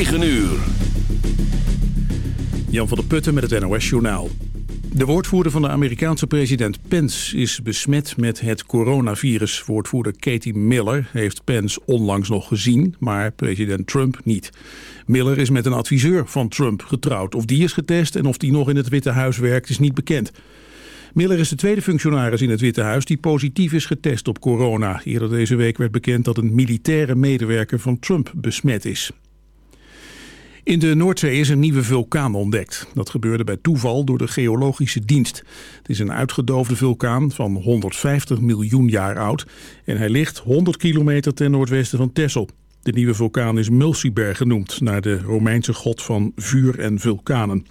9 uur. Jan van der Putten met het NOS Journaal. De woordvoerder van de Amerikaanse president Pence is besmet met het coronavirus. Woordvoerder Katie Miller heeft Pence onlangs nog gezien, maar president Trump niet. Miller is met een adviseur van Trump getrouwd. Of die is getest en of die nog in het Witte Huis werkt is niet bekend. Miller is de tweede functionaris in het Witte Huis die positief is getest op corona. Eerder deze week werd bekend dat een militaire medewerker van Trump besmet is. In de Noordzee is een nieuwe vulkaan ontdekt. Dat gebeurde bij toeval door de geologische dienst. Het is een uitgedoofde vulkaan van 150 miljoen jaar oud... en hij ligt 100 kilometer ten noordwesten van Texel. De nieuwe vulkaan is Mulciber genoemd... naar de Romeinse god van vuur en vulkanen.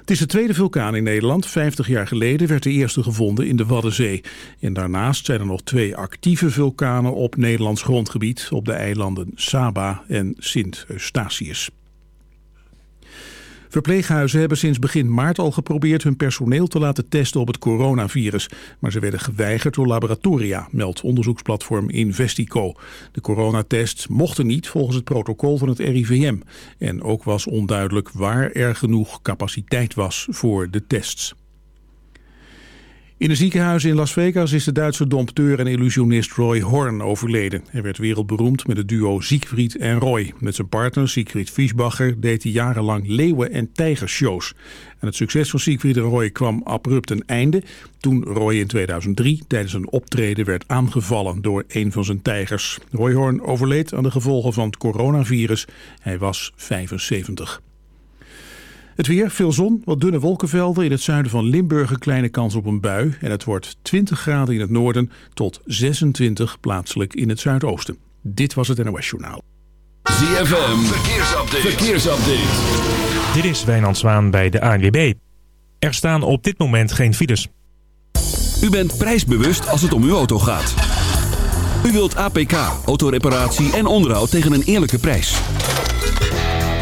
Het is de tweede vulkaan in Nederland. 50 jaar geleden werd de eerste gevonden in de Waddenzee. En daarnaast zijn er nog twee actieve vulkanen op Nederlands grondgebied... op de eilanden Saba en Sint Eustatius. Verpleeghuizen hebben sinds begin maart al geprobeerd hun personeel te laten testen op het coronavirus. Maar ze werden geweigerd door laboratoria, meldt onderzoeksplatform Investico. De coronatests mochten niet volgens het protocol van het RIVM. En ook was onduidelijk waar er genoeg capaciteit was voor de tests. In een ziekenhuis in Las Vegas is de Duitse dompteur en illusionist Roy Horn overleden. Hij werd wereldberoemd met het duo Siegfried en Roy. Met zijn partner Siegfried Fischbacher deed hij jarenlang leeuwen- en tijgershows. En het succes van Siegfried en Roy kwam abrupt een einde... toen Roy in 2003 tijdens een optreden werd aangevallen door een van zijn tijgers. Roy Horn overleed aan de gevolgen van het coronavirus. Hij was 75. Het weer, veel zon, wat dunne wolkenvelden. In het zuiden van Limburg een kleine kans op een bui. En het wordt 20 graden in het noorden tot 26 plaatselijk in het zuidoosten. Dit was het NOS Journaal. ZFM, verkeersupdate. verkeersupdate. Dit is Wijnand Zwaan bij de ANWB. Er staan op dit moment geen files. U bent prijsbewust als het om uw auto gaat. U wilt APK, autoreparatie en onderhoud tegen een eerlijke prijs.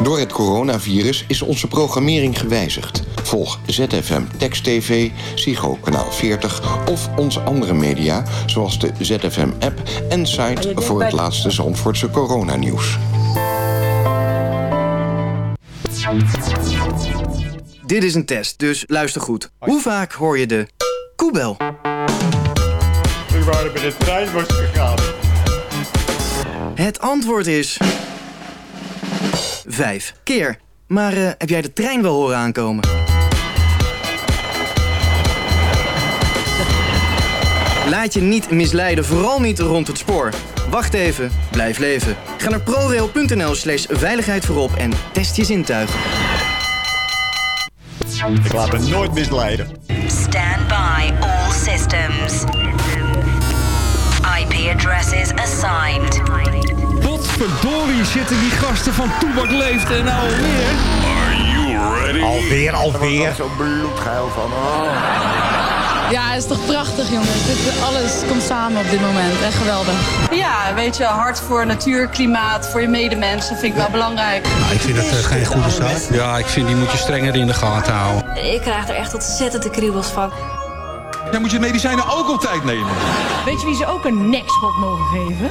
Door het coronavirus is onze programmering gewijzigd. Volg ZFM Text TV, Psycho Kanaal 40 of onze andere media... zoals de ZFM-app en site voor het laatste Zandvoortse coronanieuws. Dit is een test, dus luister goed. Hoe vaak hoor je de koebel? We waren met de trein was gegaan. Het antwoord is... Vijf keer. Maar eh, heb jij de trein wel horen aankomen? Laat je niet misleiden, vooral niet rond het spoor. Wacht even, blijf leven. Ga naar prorail.nl slash veiligheid voorop en test je zintuigen. Ik laat me nooit misleiden. Stand by all systems. IP addresses assigned. Potverdorie zitten die gasten van Toebak Leeft en nou alweer. Are you ready? Alweer, alweer. Zo bloedgeil van. Ja, het is toch prachtig, jongens. Dit, alles komt samen op dit moment. Echt geweldig. Ja, weet je, hard voor natuur, klimaat, voor je medemensen vind ik wel belangrijk. Nou, ik vind het uh, geen goede zaak. Ja, ik vind die moet je strenger in de gaten houden. Ik krijg er echt ontzettend de kriebels van. Ja, moet je medicijnen ook op tijd nemen. Weet je wie ze ook een nekschot mogen geven?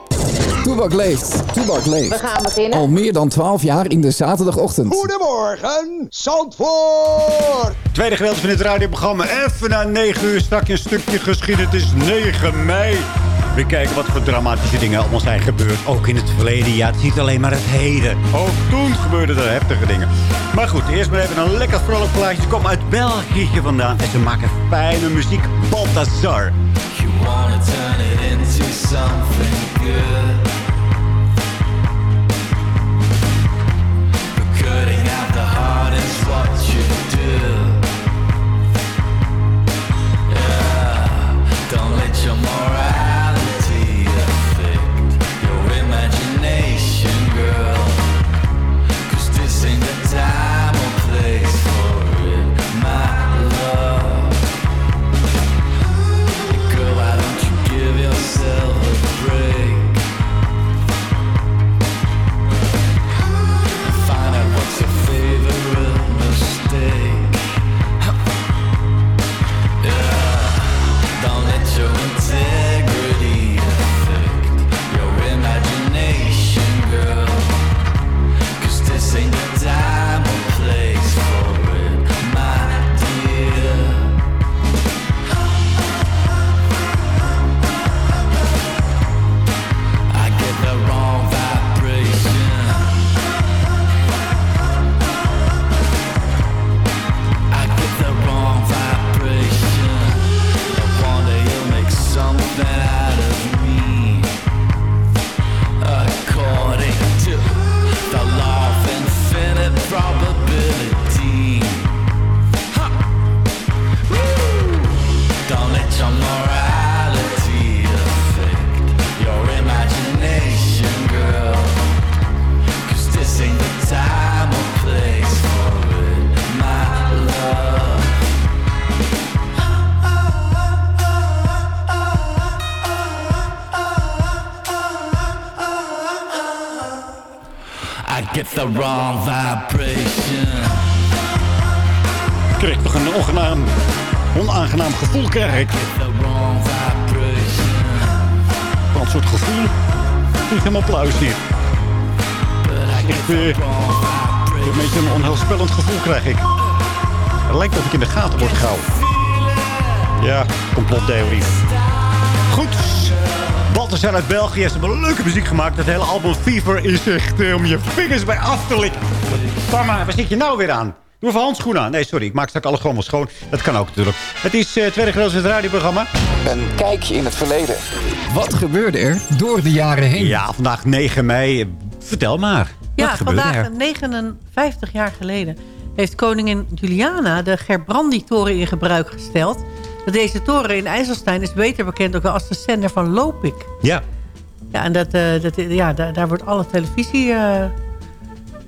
Toebak leeft, Toebak leeft. We gaan beginnen. Al meer dan 12 jaar in de zaterdagochtend. Goedemorgen, Zandvoort. Tweede gedeelte van dit radioprogramma. Even na 9 uur stak je een stukje geschiedenis. Het is 9 mei. We kijken wat voor dramatische dingen allemaal zijn gebeurd. Ook in het verleden. Ja, het is niet alleen maar het heden. Ook toen gebeurden er heftige dingen. Maar goed, eerst maar even een lekker vrolijk plaatje. Ze komen uit België vandaan. En ze maken fijne muziek. Balthazar. You wanna turn it into something good. I get the wrong vibration. Ik kreeg toch een onaangenaam, onaangenaam gevoel, ik. Vibration. Wat soort gevoel? Niet helemaal pluis hier. Echt, een beetje een onheilspellend gevoel krijg ik. Het lijkt of ik in de gaten word gehouden. Ja, complottheorie. Goed. Balthazar uit België heeft een leuke muziek gemaakt. Het hele album Fever is echt eh, om je vingers bij af te likken. Mama, waar zit je nou weer aan? Doe even handschoenen aan. Nee, sorry, ik maak straks alle grommels schoon. Dat kan ook natuurlijk. Het is uh, tweede gedeelte van het radioprogramma. Een kijkje in het verleden. Wat gebeurde er door de jaren heen? Ja, vandaag 9 mei. Vertel maar. Ja, Wat gebeurde vandaag er? 59 jaar geleden heeft koningin Juliana de Gerbrandi-toren in gebruik gesteld. Deze toren in IJsselstein is beter bekend ook wel als de zender van Lopik. Ja. Ja, en dat, eh, dat, ja, daar, daar wordt alle televisie... eh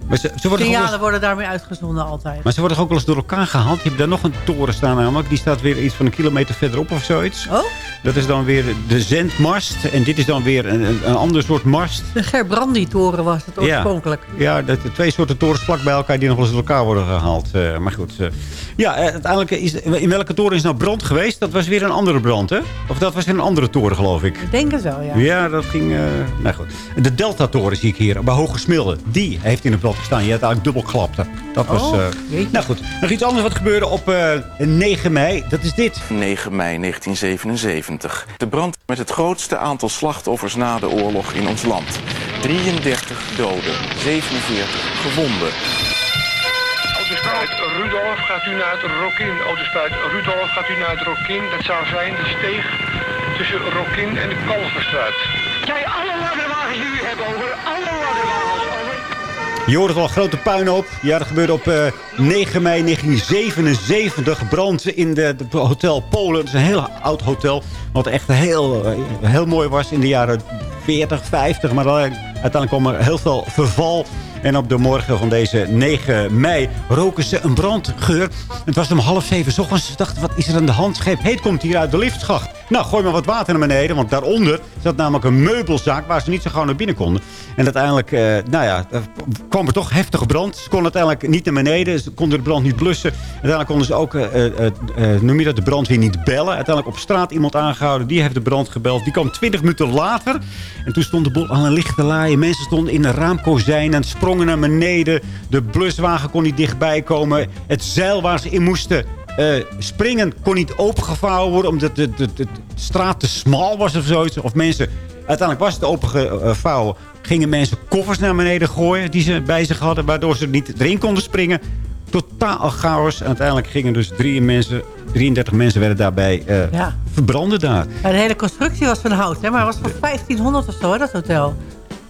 Maar ze, ze worden signalen worden daarmee uitgezonden altijd. Maar ze worden ook wel eens door elkaar gehaald. Je hebt daar nog een toren staan namelijk. Die staat weer iets van een kilometer verderop of zoiets. Oh? Dat is dan weer de zendmast. En dit is dan weer een, een, ander soort mast. De Gerbrandi-toren was het oorspronkelijk. Ja, dat twee soorten torens vlak bij elkaar die nog wel eens door elkaar worden gehaald. Eh, maar goed. Ja, eh, uiteindelijk is... In welke toren is nou brand geweest? Dat was weer een andere brand, hè? Of dat was weer een andere toren, geloof ik. Ik denk het wel, ja. Ja, dat ging... eh nou goed. De Delta-toren zie ik hier, bij Hoge Smilde. Die heeft in het brand gestaan. Je had eigenlijk dubbel geklapt. Dat was... Oh, eh, nou goed. Nog iets anders wat gebeurde op eh, 9 mei. Dat is dit. 9 mei 1977. De brand met het grootste aantal slachtoffers na de oorlog in ons land. 33 doden, 47 gewonden. Autospuit Rudolf gaat u naar het Rokin. Autospuit Rudolf gaat u naar het Rokin. Dat zou zijn de steeg tussen Rokin en de Kalverstraat. Kijk, alle ladderwagens die u hebben over. Alle ladderwagens over. Je hoort het al, grote puinhoop. Ja, dat gebeurde op eh, 9 mei 1977. Brand in de, de Hotel Polen. Het is een heel oud hotel. Wat echt heel, eh, heel mooi was in de jaren 40, 50. Maar dan, uiteindelijk kwam er heel veel verval. En op de morgen van deze 9 mei roken ze een brandgeur. Het was om half zeven ochtends. Ze dachten, wat is er aan de hand? Scheep heet komt hier uit de liftschacht. Nou, gooi maar wat water naar beneden. Want daaronder zat namelijk een meubelzaak waar ze niet zo gauw naar binnen konden. En uiteindelijk, eh, nou ja, kwam er toch heftige brand. Ze konden uiteindelijk niet naar beneden. Ze konden de brand niet blussen. Uiteindelijk konden ze ook, eh, eh, eh, noem je dat, de brandweer niet bellen. Uiteindelijk op straat iemand aangehouden. Die heeft de brand gebeld. Die kwam 20 minuten later. En toen stond de boel aan een lichte laaien. Mensen stonden in de raamkozijnen, sprongen naar beneden. De bluswagen kon niet dichtbij komen. Het zeil waar ze in moesten eh, springen kon niet opengevouwen worden... omdat de, de, de, de straat te smal was of zoiets. Of mensen... Uiteindelijk was het opengevouwen. Gingen mensen koffers naar beneden gooien die ze bij zich hadden... waardoor ze niet erin konden springen. Totaal chaos. En uiteindelijk gingen dus drie mensen, 33 mensen werden daarbij eh, Ja. verbranden daar. De hele constructie was van hout, hè? maar het was van 1500 of zo, hè, dat hotel.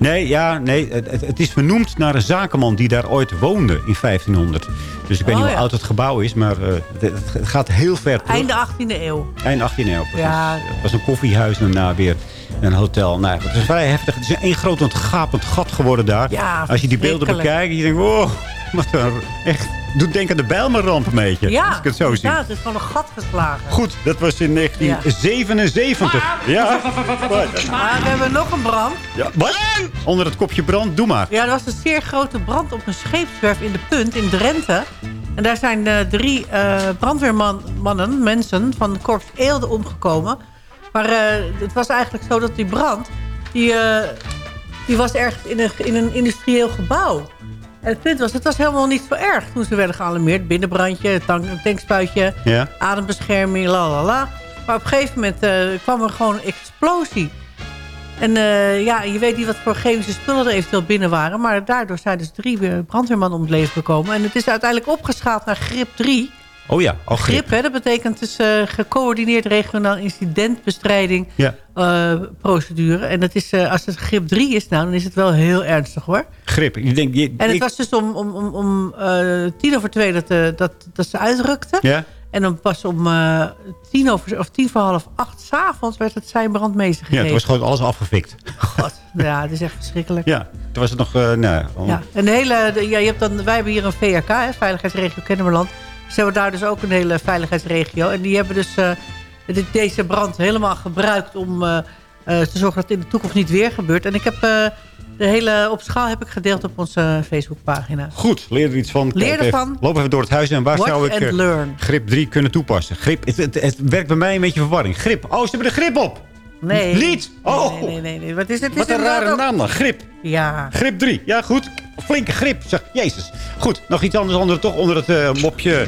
Nee, ja, nee het, het- is vernoemd naar een zakenman die daar ooit woonde in 1500. Dus ik weet Oh, niet hoe ja. oud het gebouw is, maar eh, het, het gaat heel ver terug. Einde 18e eeuw. Eind 18e eeuw, precies. Ja. Het was een koffiehuis en daarna weer een hotel. Nou, het is vrij heftig. Het is een één groot ontgapend gat geworden daar. Ja, Als je die beelden bekijkt, je denkt, wow, wat een, echt, doet denken aan de Bijlmerramp een beetje. Ja, als ik het zo zie. ja, het is gewoon een gat geslagen. Goed, dat was in 1977. Ja. Maar we hebben nog een brand. ja. Wat? Onder het kopje brand, doe maar. Ja, er was een zeer grote brand op een scheepswerf in de Punt in Drenthe. En daar zijn eh, drie eh, brandweermannen, mensen van de Korps Eelde omgekomen. Maar eh, het was eigenlijk zo dat die brand, die, eh, die was ergens in een, in een industrieel gebouw. En het punt was, het was helemaal niet zo erg toen ze werden gealarmeerd. Binnenbrandje, tank, tankspuitje, Ja. adembescherming, la la la. Maar op een gegeven moment eh, kwam er gewoon een explosie. En eh, ja, je weet niet wat voor chemische spullen er eventueel binnen waren. Maar daardoor zijn dus drie eh, brandweermannen om het leven gekomen. En het is uiteindelijk opgeschaald naar grip 3. Oh ja, oh, grip. Grip, hè, dat betekent dus eh, gecoördineerd regionaal incidentbestrijding Ja. eh, procedure. En dat is, eh, als het grip 3 is nou, dan is het wel heel ernstig hoor. Grip. Je denkt, je, En het ik- was dus om, om, om, om tien over twee dat, dat, dat ze uitrukten. Ja? En dan pas om tien, over, of tien voor half acht s'avonds werd het zijn brandmeester Ja, gegeven. het was gewoon alles afgefikt. God, ja, het is echt verschrikkelijk. Ja, toen was het nog... nou, Ja, en de hele, de- ja, je hebt dan, wij hebben hier een VRK, hè, Veiligheidsregio Kennemerland. Ze hebben daar dus ook een hele veiligheidsregio. En die hebben dus eh, deze brand helemaal gebruikt om eh, eh, te zorgen dat het in de toekomst niet weer gebeurt. En ik heb de hele op schaal heb ik gedeeld op onze Facebookpagina. Goed, leer er iets van. Leer ervan. Loop even door het huis en waar Watch zou ik grip 3 kunnen toepassen? Grip, het, het, het werkt bij mij een beetje verwarring. Grip. Oh, ze hebben de grip op. Nee. Niet? Oh. Nee, nee, nee. nee. Wat is het? Wat is een rare ook- naam dan. Grip. Ja. Grip 3. Ja, goed. Flinke grip. Zeg, jezus. Goed, nog iets anders onder, toch onder het eh, mopje.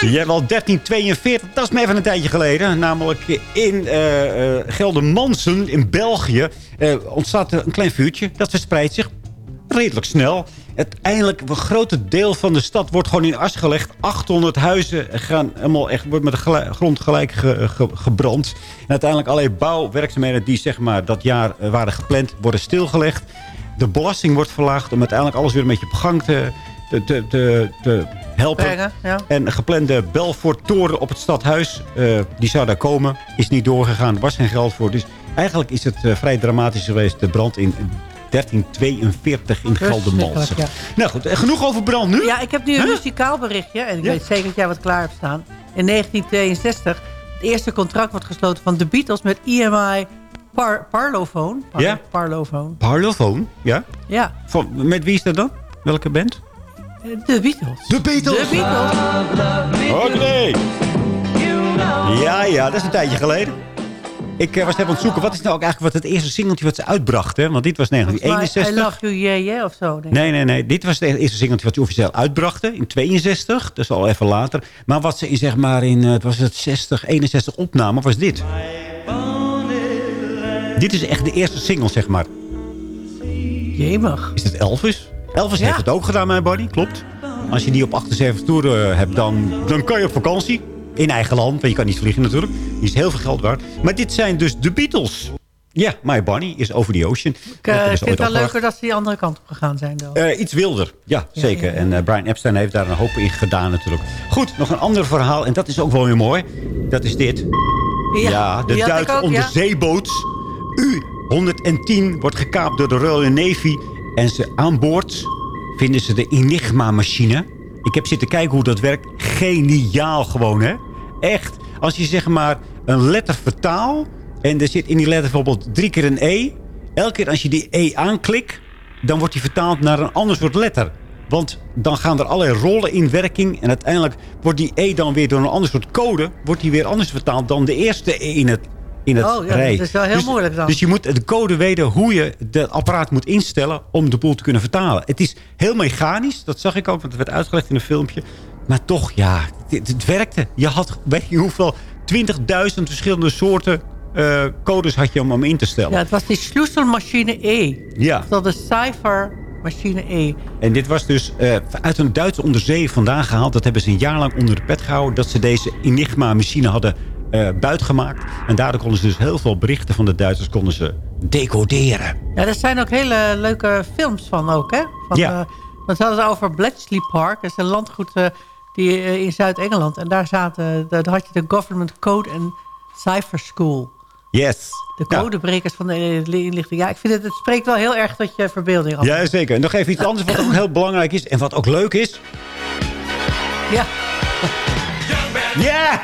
Jij wel 1342, dat is me even een tijdje geleden. Namelijk in eh eh Geldermansen in België ontstaat er een klein vuurtje. Dat verspreidt zich redelijk snel. Uiteindelijk, een grote deel van de stad wordt gewoon in as gelegd. 800 huizen gaan helemaal echt, wordt met de gelijk- grond gelijk ge- ge- gebrand. En uiteindelijk allerlei bouwwerkzaamheden die zeg maar, dat jaar waren gepland, worden stilgelegd. De belasting wordt verlaagd om uiteindelijk alles weer een beetje op gang te, te, te, te, helpen. Brengen, ja. En een geplande Belfort-toren op het stadhuis, eh, die zou daar komen. Is niet doorgegaan, er was geen geld voor. Dus eigenlijk is het eh, vrij dramatisch geweest, de brand in 1342 in Geldermalsen. Verschrikkelijk, Nou goed, eh, genoeg over brand nu. Ja, ik heb nu een muzikaal berichtje. En ik Ja. weet zeker dat jij wat klaar hebt staan. In 1962, het eerste contract wordt gesloten van de Beatles met EMI Par Parlophone. Par Ja. Parlophone. Parlophone, ja. Ja, Van, met wie is dat dan? Welke band? de Beatles. De Beatles. De Beatles. Oké. Ja, ja, dat is een tijdje geleden. Ik eh, was even aan het zoeken. Wat is nou ook eigenlijk wat het eerste singeltje wat ze uitbrachten? Want dit was I 1961. love you, yeah, yeah, of zo. denk. Nee, nee, nee. Dit was het eerste singeltje wat ze officieel uitbrachten. In 62. Dat is al even later. Maar wat ze in, zeg maar, in eh, het was het 60, 61 opnamen, was dit. Dit is echt de eerste single, zeg maar. Jemig. Is het Elvis? Elvis Ja. heeft het ook gedaan, mijn buddy. Klopt. Als je die op 78 toeren hebt, dan, dan kan je op vakantie. In eigen land, want je kan niet vliegen natuurlijk. Die is heel veel geld waard. Maar dit zijn dus de Beatles. Ja, My Bunny is Over the Ocean. Ik eh, is vind het wel leuker dat ze die andere kant op gegaan zijn. Dan. Eh, iets wilder, ja, zeker. En eh, Brian Epstein heeft daar een hoop in gedaan natuurlijk. Goed, nog een ander verhaal. En dat is ook wel weer mooi. Dat is dit. Ja, de Duitse onderzeeboot U-110 wordt gekaapt door de Royal Navy. En ze aan boord vinden ze de Enigma-machine. Ik heb zitten kijken hoe dat werkt. Geniaal gewoon, hè? Echt. Als je zeg maar een letter vertaal... en er zit in die letter bijvoorbeeld drie keer een E... elke keer als je die E aanklikt... dan wordt die vertaald naar een ander soort letter. Want dan gaan er allerlei rollen in werking... en uiteindelijk wordt die E dan weer door een ander soort code... wordt die weer anders vertaald dan de eerste E in het, in het Oh, ja, rij. dat is wel heel Dus- moeilijk dan. Dus je moet de code weten hoe je het apparaat moet instellen... om de boel te kunnen vertalen. Het is heel mechanisch, dat zag ik ook, want het werd uitgelegd in een filmpje. Maar toch, ja, het, het werkte. Je had, weet je hoeveel, 20.000 verschillende soorten eh, codes had je om hem in te stellen. Ja, het was die sloeselmachine E. Ja. Dat de cijfermachine E. En dit was dus eh, uit een Duitse onderzee vandaan gehaald. Dat hebben ze een jaar lang onder de pet gehouden. Dat ze deze Enigma-machine hadden eh buitgemaakt. En daardoor konden ze dus heel veel berichten van de Duitsers konden ze decoderen. Ja, er zijn ook hele leuke films van ook, hè? Van, Ja. eh, want ze hadden het over Bletchley Park. Dat is een landgoed die, eh, in Zuid-Engeland. En daar, zaten, daar had je de Government Code and Cipher School. Yes. De Ja. codebrekers van de inlichting. Ja, ik vind het, het spreekt wel heel erg tot je verbeelding af. Ja, zeker. En nog even iets anders wat ook heel belangrijk is. En wat ook leuk is. Ja. Ja!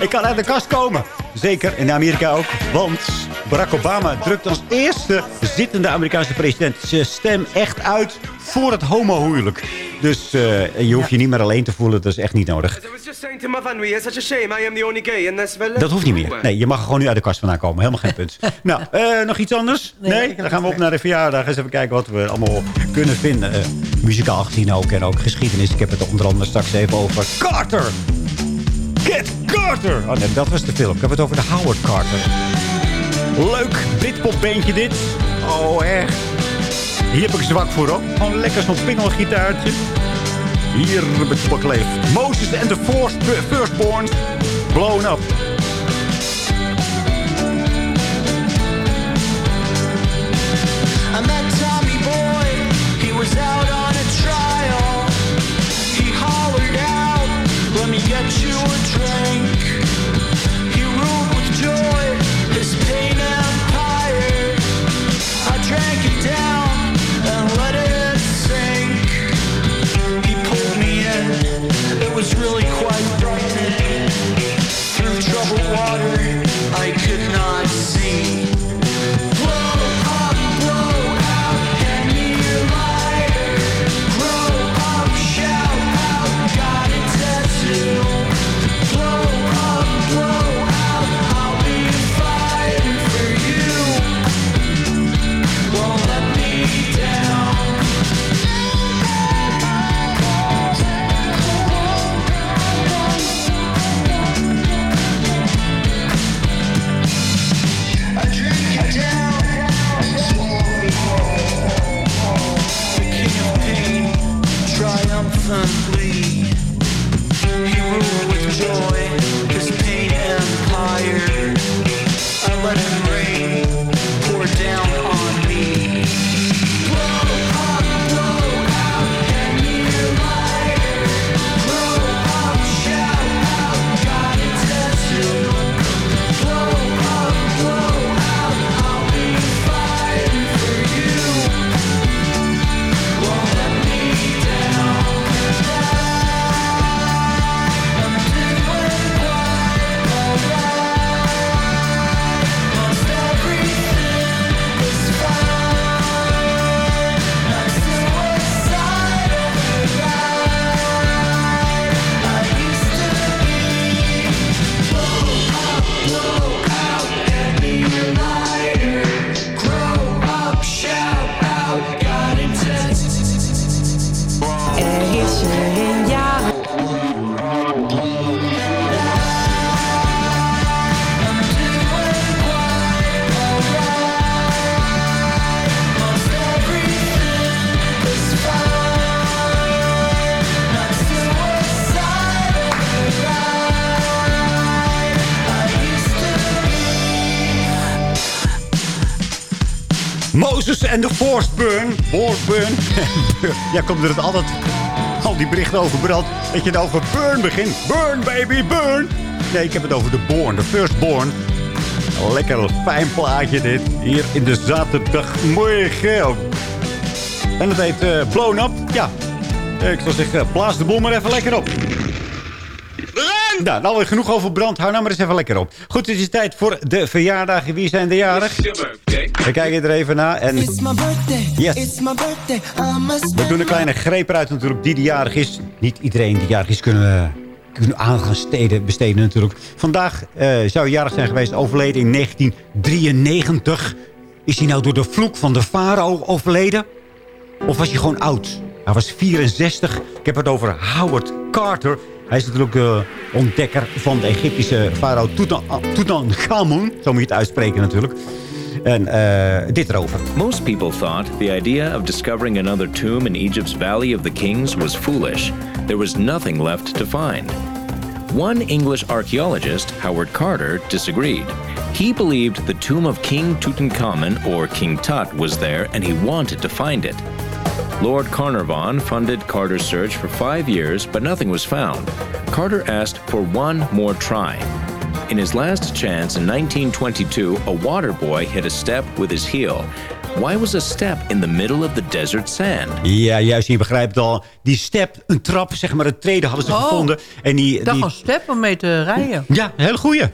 Ik kan uit de kast komen. Zeker, in Amerika ook. Want Barack Obama drukt als eerste zittende Amerikaanse president zijn stem echt uit voor het homohuwelijk. Dus eh, je hoeft je niet meer alleen te voelen. Dat is echt niet nodig. I was just saying to my family, it's such a shame I am the only gay in this village. Dat hoeft niet meer. Nee, je mag er gewoon nu uit de kast vandaan komen. Helemaal geen punt. nou, eh, nog iets anders? Nee? Dan gaan we op naar de verjaardag. Eens even kijken wat we allemaal kunnen vinden. Eh, muzikaal gezien ook. En ook geschiedenis. Ik heb het onder andere straks even over Carter. Get Carter! Oh nee, dat was de film. Ik heb het over de Howard Carter. Leuk Britpopbeentje dit. Oh, echt. Hier heb ik zwak voor op. Gewoon lekker zo'n pingelgitaartje. Hier met Bakleef. Moses and the Force- Firstborn. Blown up. I met Tommy Boy, he was out on you a drink. Forced Burn. Forced Burn. ja, komt er het altijd al die berichten over brand. Dat je het over burn begint. Burn, baby, burn. Nee, ik heb het over de Born, de Firstborn. Een lekker fijn plaatje dit. Hier in de zaterdagmorgen. En het heet eh, Blown Up. Ja, ik zou zeggen, blaas de boel maar even lekker op. Nou, nou weer genoeg over brand. Hou nou maar eens even lekker op. Goed, het is tijd voor de verjaardagen. Wie zijn de jarig? We kijken er even naar. En It's my birthday. Yes. It's my birthday. I must we doen een kleine greep eruit natuurlijk die de jarig is. Niet iedereen die jarig is kunnen we kunnen aan gaan steden, besteden natuurlijk. Vandaag eh, zou hij jarig zijn geweest, overleden in 1993. Is hij nou door de vloek van de farao overleden? Of was hij gewoon oud? Hij was 64. Ik heb het over Howard Carter. Hij is natuurlijk de ontdekker van de Egyptische farao Tutan- Tutankhamun. Zo moet je het uitspreken natuurlijk. En eh, dit erover. Most people thought the idea of discovering another tomb in Egypt's Valley of the Kings was foolish. There was nothing left to find. One English archaeologist, Howard Carter, disagreed. He believed the tomb of King Tutankhamun, or King Tut, was there and he wanted to find it. Lord Carnarvon funded Carter's search for five years, but nothing was found. Carter asked for one more try. In his last chance in 1922, a water boy hit a step with his heel. Why was a step in the middle of the desert sand? Ja, juist. Je begrijpt al. Die step, een trap, zeg maar, een trede hadden ze Oh. gevonden. En die, Dat die, die, een step om mee te rijden. Ja, een hele goeie.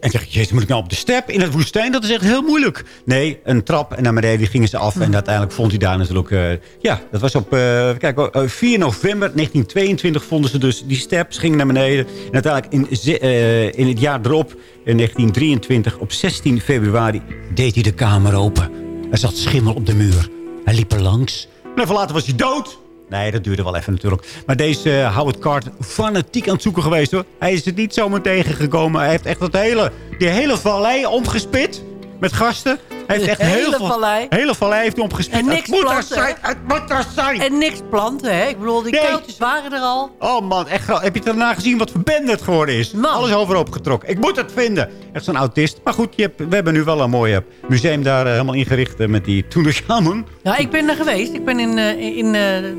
En zeg je, jezus, moet ik nou op de step in het woestijn? Dat is echt heel moeilijk. Nee, een trap en naar beneden gingen ze af. En uiteindelijk vond hij daar natuurlijk... eh, ja, dat was op eh, kijk, eh, 4 november 1922 vonden ze dus die step. Ze gingen naar beneden. En uiteindelijk in, eh, in het jaar erop, in 1923, op 16 februari... deed hij de kamer open. Er zat schimmel op de muur. Hij liep er langs. En even later was hij dood. Nee, dat duurde wel even natuurlijk. Maar deze eh, Howard Carter, fanatiek aan het zoeken geweest hoor. Hij is het niet zomaar tegengekomen. Hij heeft echt dat hele, die hele vallei omgespit. Met gasten. Heeft echt De heel hele veel, vallei. hele vallei heeft hij omgespit. En Het niks er planten. zijn, het moet er zijn. En niks planten, hè? Ik bedoel, die Nee. kuiltjes waren er al. Oh man, echt, heb je daarna gezien wat voor bende het geworden is? Alles overhoop getrokken. Ik moet het vinden. Echt zo'n autist. Maar goed, je hebt, we hebben nu wel een mooi eh, museum daar eh, helemaal ingericht eh, met die Tutankhamun. Ja, ik ben er geweest. Ik ben in, in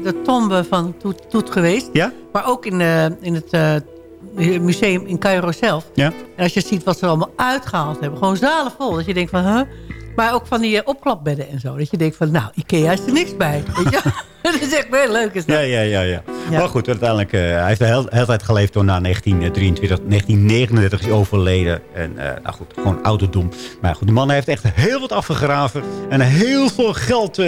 de tombe van Toet, Toet geweest. Ja? Maar ook in, in het museum in Cairo zelf. Ja. En als je ziet wat ze er allemaal uitgehaald hebben. Gewoon zalen vol. Dat je denkt van, huh? Maar ook van die eh, opklapbedden en zo. Dat je denkt van, nou, Ikea is er niks bij. Weet je? dat is echt heel leuk. Is dat. Ja, ja, ja, ja. Maar goed, uiteindelijk, eh, hij heeft de hele, hele tijd geleefd door na 1923, 1939 is hij overleden. En eh, nou goed, gewoon ouderdom. Maar goed, de man heeft echt heel wat afgegraven. En heel veel geld eh,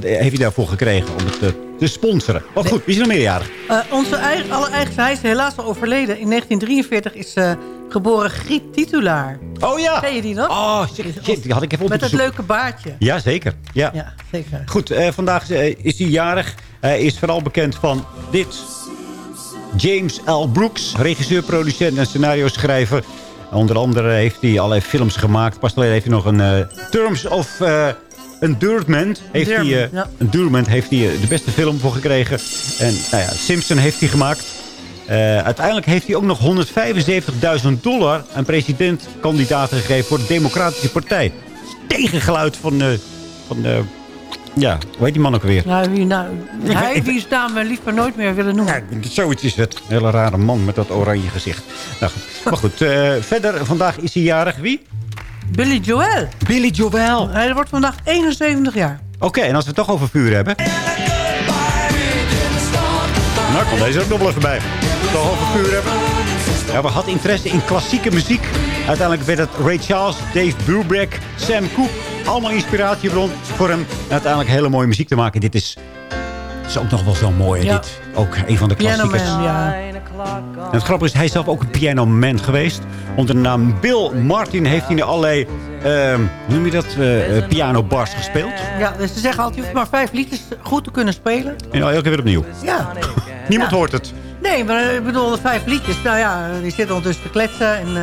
heeft hij daarvoor gekregen om het eh, te sponsoren. Maar goed, wie is er nog meerjarig? Eh, onze eigen, allereigenste, hij is helaas al overleden. In 1943 is eh, geboren Griet Titulaar. Oh ja! Ken je die nog? Oh, shit, shit, die had ik even op Met het leuke baardje. Ja, zeker. Ja. Ja, zeker. Goed, eh, vandaag is hij jarig. Hij is vooral bekend van dit. James L. Brooks, regisseur, producent en scenario schrijver. Onder andere heeft hij allerlei films gemaakt. Pas geleden heeft hij nog een Terms of Endurement. Heeft hij, Endearment, ja. Endurement heeft hij de beste film voor gekregen. En nou ja, Simpson heeft hij gemaakt. Eh, uiteindelijk heeft hij ook nog 175.000 dollar aan presidentkandidaten gegeven voor de Democratische Partij. Tegengeluid van, eh, van eh, ja, hoe heet die man ook weer? Nou, wie, nou, hij wiens naam we liever nooit meer willen noemen. Zoiets is het. Een hele rare man met dat oranje gezicht. Nou. Maar goed, verder vandaag is hij jarig. Wie? Billy Joel. Billy Joel. Hij wordt vandaag 71 jaar. Oké, en als we het toch over vuur hebben... Nou, kom deze ook nog wel even bij. Toch over vuur hebben. Ja, we hadden interesse in klassieke muziek. Uiteindelijk werd het Ray Charles, Dave Brubeck, Sam Cooke. Allemaal inspiratiebron voor hem. En uiteindelijk hele mooie muziek te maken. Dit is, is ook nog wel zo mooi. Ja. Dit. Ook een van de klassiekers. Ja. En het grappige is, hij is zelf ook een pianoman geweest. Onder de naam Bill Martin heeft hij in allerlei, ehm, noem je dat, eh, eh, pianobars gespeeld. Ja, dus ze zeggen altijd, je hoeft maar vijf liedjes goed te kunnen spelen. En elke keer weer opnieuw. Ja. Niemand Ja. hoort het. Nee, maar eh, ik bedoel, vijf liedjes. Nou ja, die zitten ondertussen te kletsen. En eh,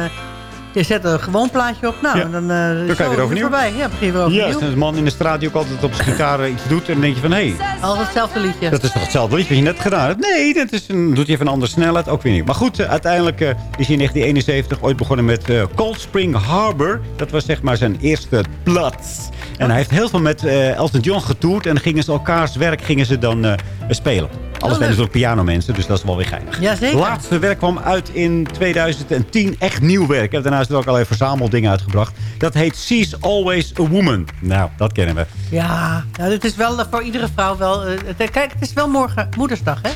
je zet een gewoon plaatje op. Nou, Ja. en dan, eh Dan is kan je weer het overnieuw. voorbij. Ja, begin weer Ja, overnieuw. als een man in de straat die ook altijd op zijn gitaar eh, iets doet. En dan denk je van, hé, hey, Altijd hetzelfde liedje. dat is toch hetzelfde liedje wat je net gedaan hebt? Nee, dat is een, doet hij even een andere snelheid. Ook weer niet. Maar goed, eh, uiteindelijk is hij in 1971 ooit begonnen met Cold Spring Harbor. Dat was zeg maar zijn eerste plaats. En hij heeft heel veel met Elton John getoerd. En gingen ze elkaars werk gingen ze dan spelen. Alles zijn leuk. dus ook pianomensen, dus dat is wel weer geinig. Jazeker. Laatste werk kwam uit in 2010. Echt nieuw werk. En daarna is er ook allerlei verzameldingen uitgebracht. Dat heet She's Always a Woman. Nou, dat kennen we. Ja, ja, het is wel eh, voor iedere vrouw wel... eh, het- kijk, het is wel morgen moedersdag, hè?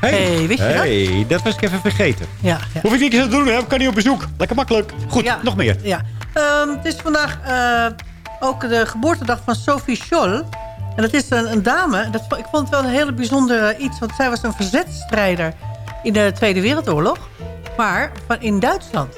Hey, wist je dat? hey, dat was ik even vergeten. Ja, ja. Hoef ik niks te doen, hè? Ik kan niet op bezoek. Lekker makkelijk. Goed, Ja. nog meer. Ja. Ehm, het is vandaag eh, ook de geboortedag van Sophie Scholl. En dat is een, een dame. Dat, ik vond het wel een hele bijzonder iets. Want zij was een verzetstrijder in de Tweede Wereldoorlog. Maar van, in Duitsland.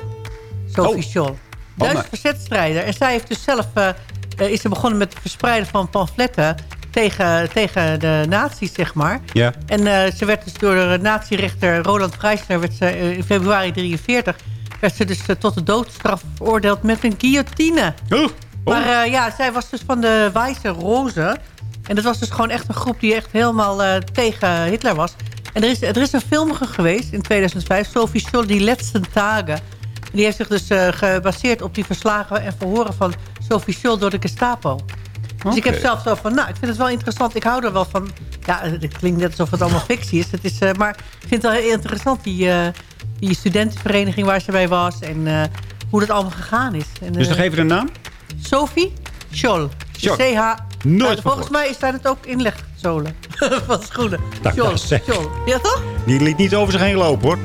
Sophie Oh. Scholl. Duits maar- verzetstrijder. En zij heeft dus zelf... eh, eh, is ze begonnen met het verspreiden van pamfletten... Tegen, tegen de nazi's, zeg maar. Ja. En eh, ze werd dus door de nazirechter Roland Freisler... Werd ze, in februari 43 werd ze dus tot de doodstraf veroordeeld met een guillotine. Oh. Maar ja, zij was dus van de Wijze Roze. En dat was dus gewoon echt een groep die echt helemaal eh, tegen Hitler was. En er is, er is een film geweest in 2005, Sophie Scholl, Die Laatste Dagen. Die heeft zich dus eh, gebaseerd op die verslagen en verhoren van Sophie Scholl door de Gestapo. Dus ik heb zelf zo van, nou, ik vind het wel interessant. Ik hou er wel van. Ja, het klinkt net alsof het allemaal fictie is. Het is eh, maar ik vind het wel heel interessant, die, die studentenvereniging waar ze bij was. En hoe dat allemaal gegaan is. En, Dus nog even een naam? Sophie Scholl. Scholl. CH. Nooit Nou, volgens mij zijn het ook inlegzolen van schoenen. Nou, ja, toch? Die liet niet over zich heen lopen, hoor.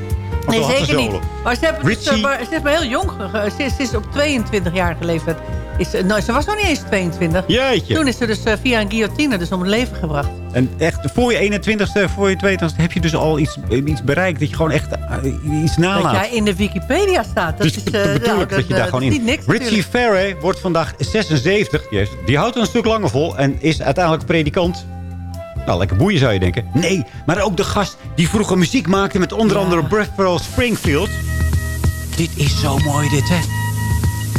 Of Nee, zeker niet. Maar ze, hebben dus, eh, maar ze is maar heel jong. Ze is, ze is op 22-jarige leeftijd. Is, ze- nou, ze was nog niet eens 22. Jeetje. Toen is ze dus eh, via een guillotine dus om het leven gebracht. En echt, voor je 21ste, voor je 22ste heb je dus al iets, iets bereikt. Dat je gewoon echt eh, iets Dat nalaat. jij in de Wikipedia staat. Dat dus is, dat eh, nou, ik, dat je eh, daar gewoon in... niks Richie. Ferry wordt vandaag 76. Die, heeft- die houdt er een stuk langer vol en is uiteindelijk predikant. Nou, lekker boeien zou je denken. Nee, maar ook de gast die vroeger muziek maakte met onder andere Buffalo Springfield. Dit is zo mooi dit, hè?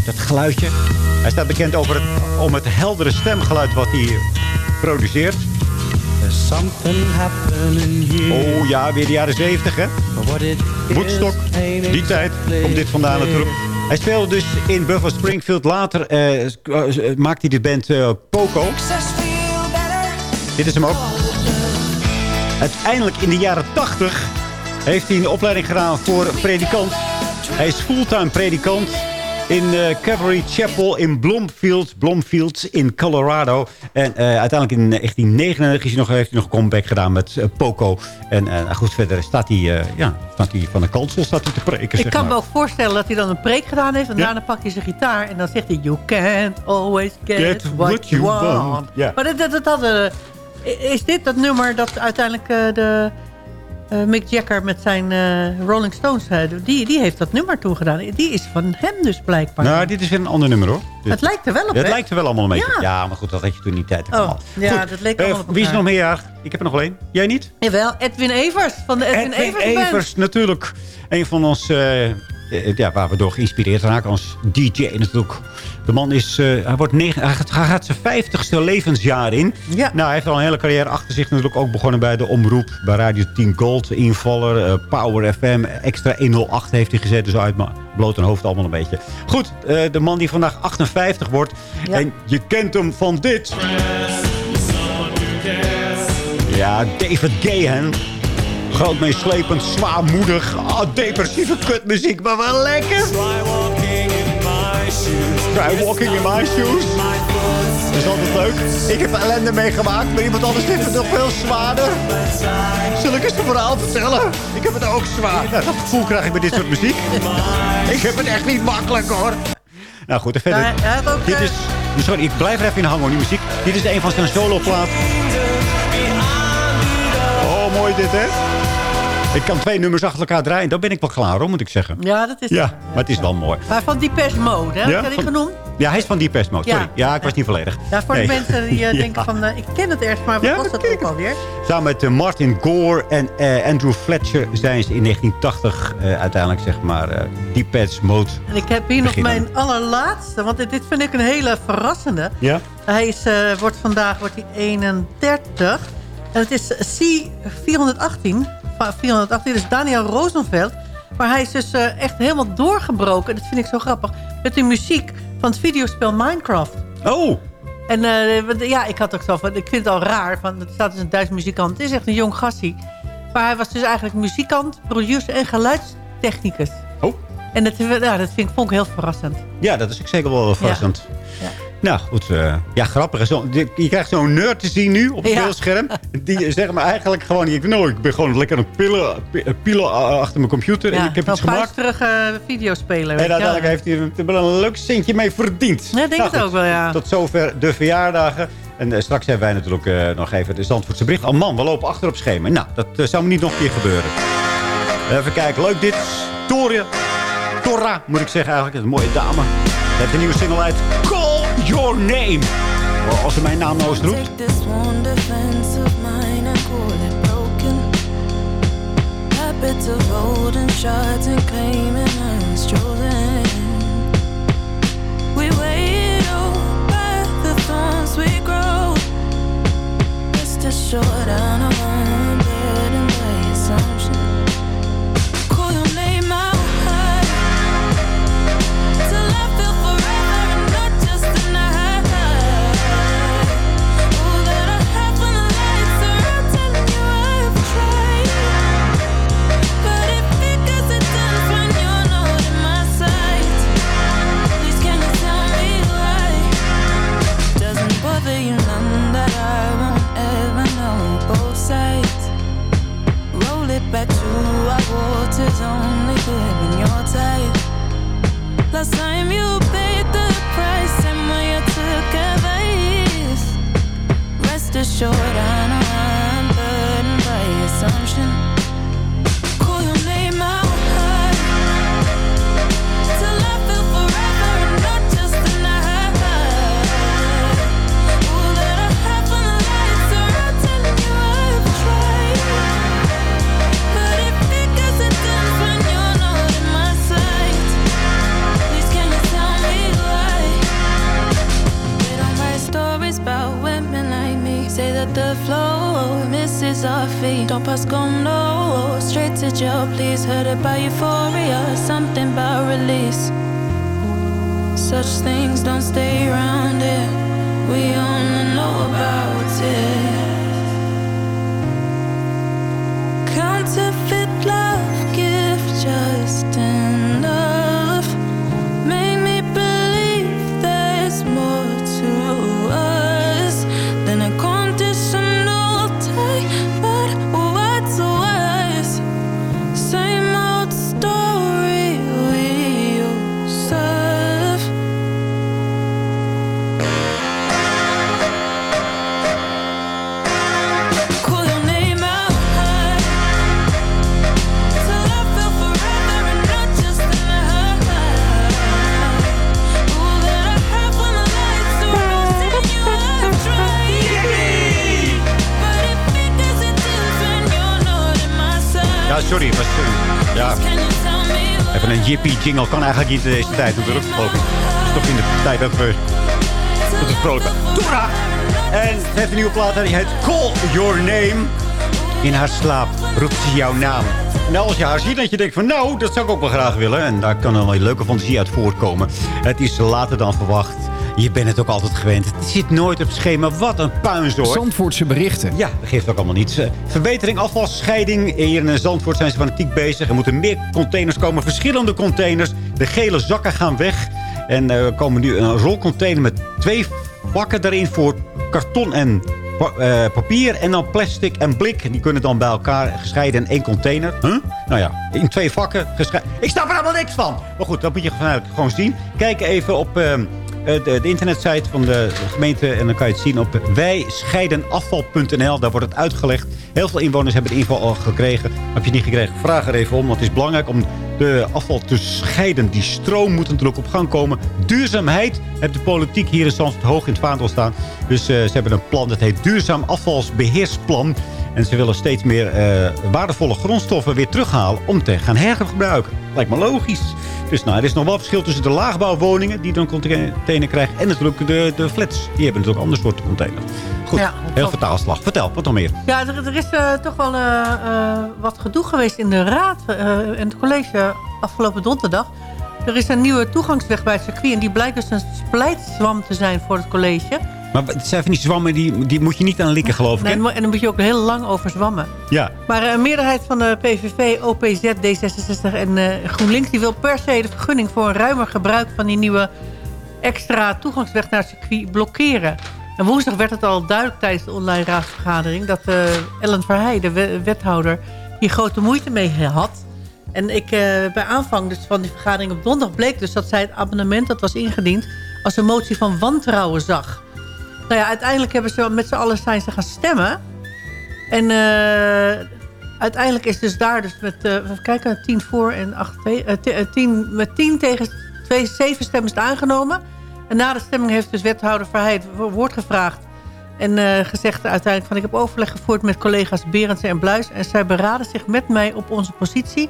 Dat geluidje. Hij staat bekend over het, om het heldere stemgeluid wat hij produceert. Oh ja, weer de jaren 70, hè? Woodstock, die tijd, komt dit vandaan natuurlijk. Hij speelde dus in Buffalo Springfield. Later eh, eh, maakte hij de band eh, Poco. Dit is hem ook. Uiteindelijk in de jaren 80 heeft hij een opleiding gedaan voor predikant. Hij is fulltime predikant in eh Calvary Chapel in Bloomfield, Bloomfield in Colorado. En eh, uiteindelijk in 1999 is hij nog, heeft hij nog een comeback gedaan met eh, Poco. En eh, nou goed, verder staat hij, ja, staat hij van de kansel staat hij te preken. Ik zeg kan maar. me ook voorstellen dat hij dan een preek gedaan heeft. En Ja. daarna pakt hij zijn gitaar. En dan zegt hij... You can't always get, Get what, what you want. want. Ja. Maar dat, dat, dat. Is dit dat nummer dat uiteindelijk de... eh, Mick Jagger met zijn eh, Rolling Stones... eh, die, die heeft dat nummer toegedaan. Die is van hem dus blijkbaar. Nou, dit is weer een ander nummer hoor. Dit- het lijkt er wel op, Het hè? lijkt er wel allemaal een beetje. Ja. Ja, maar goed, dat had je toen niet tijd. Oh, ja, dat leek allemaal op Wie is er nog meer? Ik heb er nog alleen. Jij niet? Jawel, Edwin Evers van de Edwin, Edwin Evers. Evers, natuurlijk. Een van ons, ja, waar we door geïnspireerd raken als DJ natuurlijk. De man is, eh, hij, wordt negen, hij, gaat, hij gaat zijn vijftigste levensjaar in. Ja. Nou, hij heeft al een hele carrière achter zich natuurlijk. Ook begonnen bij de Omroep, bij Radio 10 Gold, Invaller, eh, Power FM. Extra 108 heeft hij gezet, dus uit mijn blote hoofd allemaal een beetje. Goed, eh, de man die vandaag 58 wordt. En je kent hem van dit. Ja, David Gahan. Groot meeslepend, zwaarmoedig. Ah, depressieve kutmuziek, maar wel lekker. Try walking in my shoes. Dat is altijd leuk. Ik heb ellende meegemaakt, maar iemand anders heeft het nog veel zwaarder. Zal ik eens een verhaal vertellen? Ik heb het ook zwaar. Nou, dat gevoel krijg ik met dit soort muziek. Ik heb het echt niet makkelijk, hoor. Nou goed, verder. Ja, ook, dit eh, is... Sorry, ik blijf er even in hangen, hoor, die muziek. Dit is een van zijn soloplaat. Mooi dit, hè? Ik kan twee nummers achter elkaar draaien. Dan ben ik wel klaar, hoor, moet ik zeggen. Ja, dat is Ja, maar het is wel mooi. Maar van Depeche Mode, hè? Ja, Heb je die van- genoemd? Ja, hij is van die Mode. Sorry. Ja, Ja. ik was niet volledig. Ja, voor Nee. de mensen die eh, denken van... eh, ik ken het ergens, maar wat Ja, was dat ook alweer? Samen met eh, Martin Gore en Andrew Fletcher zijn ze in 1980 eh, uiteindelijk, zeg maar, Depeche Mode En ik heb hier nog mijn allerlaatste, want dit, dit vind ik een hele verrassende. Ja? Hij is, wordt vandaag wordt hij 31. En het is C418. Va- 418, dus Daniel Rosenfeld. Maar hij is dus eh, echt helemaal doorgebroken. Dat vind ik zo grappig. Met de muziek van het videospel Minecraft. Oh! En eh, ja, ik had ook zo van... Ik vind het al raar. Van, het staat dus een Duits muzikant. Het is echt een jong gassie. Maar hij was dus eigenlijk muzikant, producer en geluidstechnicus. Oh. En dat, ja, dat vind ik, vond ik heel verrassend. Ja, dat is ook zeker wel verrassend. Ja. Nou, goed. eh, ja, grappig. Zo, je krijgt zo'n nerd te zien nu op het Ja. beeldscherm. Die zeg maar eigenlijk gewoon... Ik, nou, ik ben gewoon lekker het pillen, a- achter mijn computer. en ik heb iets gemaakt. terug eh videospeler. En uiteindelijk heeft hij er wel een leuk centje mee verdiend. Ja, ik denk Nou, het goed. ook wel, ja. Tot zover de verjaardagen. En eh, straks hebben wij natuurlijk eh, nog even de Zandvoortse bericht. Oh man, we lopen achter op schema. Nou, dat eh, zou me niet nog een keer gebeuren. Even kijken, leuk dit. Toria. Torra, moet ik zeggen eigenlijk. Een mooie dame. Heeft een nieuwe single uit. Call Your Name. Oh, als ze mijn naam nou eens roept. Habits of holding shots and claiming I was chosen. We wait all by the thorns we grow. Just a short on back to our waters only good when you're tired. Last time you paid the price and when you took advice. Rest assured, I know I'm burdened by assumption. The flow misses our feet. Don't pass go no straight to jail. Please heard about euphoria, something about release. Such things don't stay around. We only know about it. Counterfeit sorry. Was, eh, ja, even een jippie jingle kan eigenlijk niet in deze tijd natuurlijk. is toch in de tijd dat we... Dat het vrolijk. Tora! En ze heeft een nieuwe plaat en die heet Call Your Name. In haar slaap roept ze jouw naam. En als je haar ziet, dat je denkt van nou, dat zou ik ook wel graag willen. En daar kan een leuke fantasie uit voortkomen. Het is later dan verwacht. Je bent het ook altijd gewend. Het zit nooit op schema. Wat een puinzooi. Zandvoortse berichten. Ja, dat geeft ook allemaal niets. Eh, Verbetering afvalscheiding. Hier in Zandvoort zijn ze fanatiek bezig. Er moeten meer containers komen. Verschillende containers. De gele zakken gaan weg. En eh, er komen nu een rolcontainer met twee vakken erin voor karton en pa- eh, papier. En dan plastic en blik. Die kunnen dan bij elkaar gescheiden in één container. Huh? Nou ja, in twee vakken gescheiden. Ik snap er allemaal niks van. Maar goed, dat moet je vanuit gewoon zien. Kijk even op... eh, de, de internetsite van de gemeente. En dan kan je het zien op wijscheidenafval.nl. Daar wordt het uitgelegd. Heel veel inwoners hebben de info al gekregen. Heb je het niet gekregen, vraag er even om. Want het is belangrijk om de afval te scheiden. Die stroom moet natuurlijk op gang komen. Duurzaamheid heeft de politiek hier in Zandvoort hoog in het vaandel staan. Dus eh, ze hebben een plan dat heet Duurzaam Afvalsbeheersplan. En ze willen steeds meer eh, waardevolle grondstoffen weer terughalen om te gaan hergebruiken. Lijkt me logisch. Dus nou, er is nog wel verschil tussen de laagbouwwoningen die dan container krijgen. En natuurlijk de, de flats. Die hebben natuurlijk ander soort container. Goed, Ja, heel vertaalslag. Vertel, wat nog meer? Ja, er, er is eh, toch wel eh, eh, wat gedoe geweest in de raad en het college afgelopen donderdag. Er is een nieuwe toegangsweg bij het circuit en die blijkt dus een splijtzwam te zijn voor het college. Maar het zijn van die zwammen, die, die moet je niet aan likken, geloof ik. Nee, en dan moet je ook heel lang over zwammen. Ja. Maar eh, een meerderheid van de PVV, OPZ, D66 en eh, GroenLinks... die wil per se de vergunning voor een ruimer gebruik van die nieuwe extra toegangsweg naar het circuit blokkeren. En woensdag werd het al duidelijk tijdens de online raadsvergadering... dat eh, Ellen Verheij, de we- wethouder, hier grote moeite mee had. En ik, bij aanvang dus van die vergadering op donderdag bleek dus... dat zij het abonnement dat was ingediend als een motie van wantrouwen zag. Nou ja, uiteindelijk hebben ze met z'n allen zijn ze gaan stemmen. En eh, uiteindelijk is dus daar dus met, eh even kijken, 10 voor en 8 tegen, eh, ti- eh, 10, met 10 tegen 2, 7 stemmen is het aangenomen. En na de stemming heeft dus wethouder Verheid wo- woord gevraagd. En eh, gezegd uiteindelijk van ik heb overleg gevoerd met collega's Berendsen en Bluis. En zij beraden zich met mij op onze positie.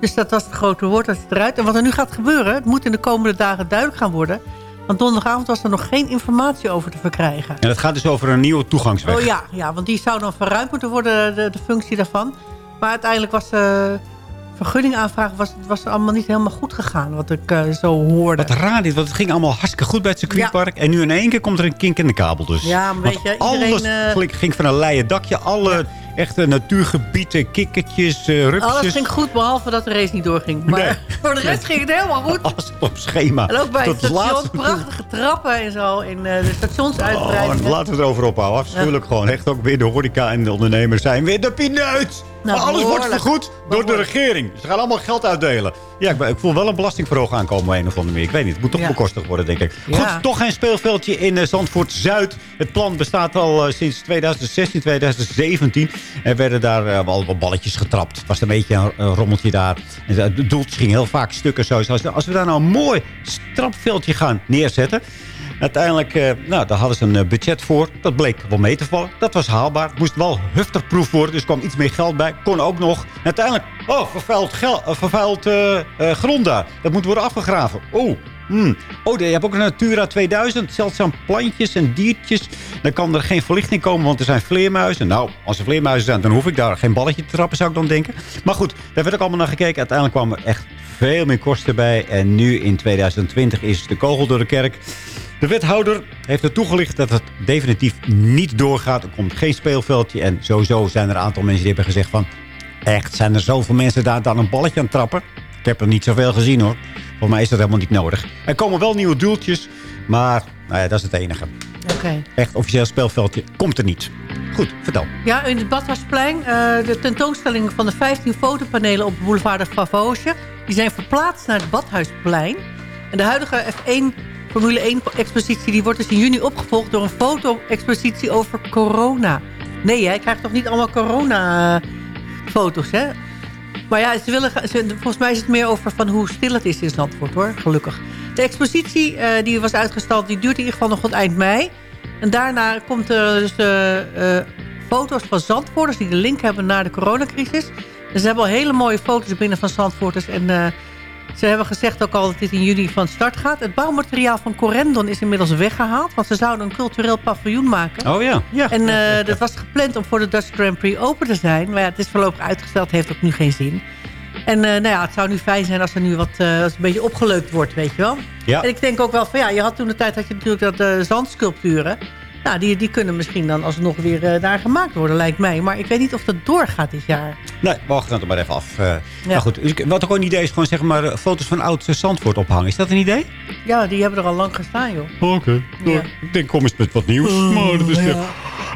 Dus dat was het grote woord, dat eruit. En wat er nu gaat gebeuren, het moet in de komende dagen duidelijk gaan worden. Want donderdagavond was er nog geen informatie over te verkrijgen. En het gaat dus over een nieuwe toegangsweg. Oh ja, ja, want die zou dan verruimd moeten worden, de, de functie daarvan. Maar uiteindelijk was de vergunningaanvraag was, was allemaal niet helemaal goed gegaan, wat ik eh, zo hoorde. Wat raar dit, want het ging allemaal hartstikke goed bij het circuitpark. En nu in één keer komt er een kink in de kabel dus. Ja, maar Want weet je, iedereen, alles eh, ging- ging van een leien dakje. Alle echte natuurgebieden, kikkertjes, eh rupsjes. Alles ging goed, behalve dat de race niet doorging. Maar Nee. voor de rest ging het helemaal goed. Alles op schema. En ook bij het Tot station, laatste- prachtige trappen en zo. In eh, de Oh, stationsuitbreiding. laten we het erover ophouden. Afschuwelijk gewoon. Echt ook weer de horeca en de ondernemers zijn weer de pineut. Nou, maar alles wordt vergoed door de regering. Ze gaan allemaal geld uitdelen. Ja, ik, ben- ik voel wel een belastingverhoging aankomen op een of andere manier. Ik weet niet, het moet toch Ja. bekostigd worden, denk ik. Ja. Goed, toch geen speelveldje in eh, Zandvoort-Zuid. Het plan bestaat al eh, sinds 2016, 2017. Er werden daar eh, wel wat balletjes getrapt. Het was een beetje een, rommeltje daar. En het doeltje ging heel vaak stukken zo. Als, als we daar nou een mooi strapveldje gaan neerzetten... Uiteindelijk, eh, nou, daar hadden ze een eh, budget voor. Dat bleek wel mee te vallen. Dat was haalbaar. Het moest wel hufterproef worden. Dus kwam iets meer geld bij. Kon ook nog. Uiteindelijk, oh, vervuild, gel- eh, vervuild grond daar. Dat moet worden afgegraven. Oh, hmm. oh, je hebt ook een Natura 2000. Zeldzaam plantjes en diertjes. Dan kan er geen verlichting komen, want er zijn vleermuizen. Nou, als er vleermuizen zijn, dan hoef ik daar geen balletje te trappen, zou ik dan denken. Maar goed, daar werd ook allemaal naar gekeken. Uiteindelijk kwamen er echt veel meer kosten bij. En nu in 2020 is de kogel door de kerk. De wethouder heeft er toegelicht dat het definitief niet doorgaat. Er komt geen speelveldje. En sowieso zijn er een aantal mensen die hebben gezegd van... Echt, zijn er zoveel mensen daar dan een balletje aan trappen? Ik heb er niet zoveel gezien hoor. Volgens mij is dat helemaal niet nodig. Er komen wel nieuwe doeltjes. Maar nou ja, dat is het enige. Oké. Echt officieel speelveldje komt er niet. Goed, vertel. Ja, in het Badhuisplein. eh, de tentoonstelling van de 15 fotopanelen op boulevard de Favosje... die zijn verplaatst naar het Badhuisplein. En de huidige F1 Formule 1 expositie... die wordt dus in juni opgevolgd door een foto-expositie over corona. Nee, jij krijgt toch niet allemaal corona-foto's, hè? Maar ja, ze willen, ze, volgens mij is het meer over van hoe stil het is in Zandvoort, hoor. Gelukkig. De expositie eh, die was uitgestald, die duurt in ieder geval nog tot eind mei. En daarna komt er dus eh, eh, foto's van Zandvoorters... die de link hebben naar de coronacrisis. En ze hebben al hele mooie foto's binnen van Zandvoorters. En eh, ze hebben gezegd ook al dat dit in juni van start gaat. Het bouwmateriaal van Corendon is inmiddels weggehaald. Want ze zouden een cultureel paviljoen maken. Oh ja. ja. En eh, dat was gepland om voor de Dutch Grand Prix open te zijn. Maar ja, het is voorlopig uitgesteld. Heeft ook nu geen zin. En eh, nou ja, het zou nu fijn zijn als er nu wat eh, als het een beetje opgeleukt wordt, weet je wel. Ja. En ik denk ook wel van ja, je had toen de tijd had je natuurlijk dat eh, zandsculpturen. Nou, die, die kunnen misschien dan alsnog weer eh, daar gemaakt worden, lijkt mij. Maar ik weet niet of dat doorgaat dit jaar. Nee, we wachten het er maar even af. Eh, Maar goed, dus wat ook een idee is, gewoon zeg maar eh, foto's van oud Zandvoort ophangen. Is dat een idee? Ja, die hebben er al lang gestaan, joh. Oké. Ja. Ik denk, kom eens met wat nieuws. maar dat is ja.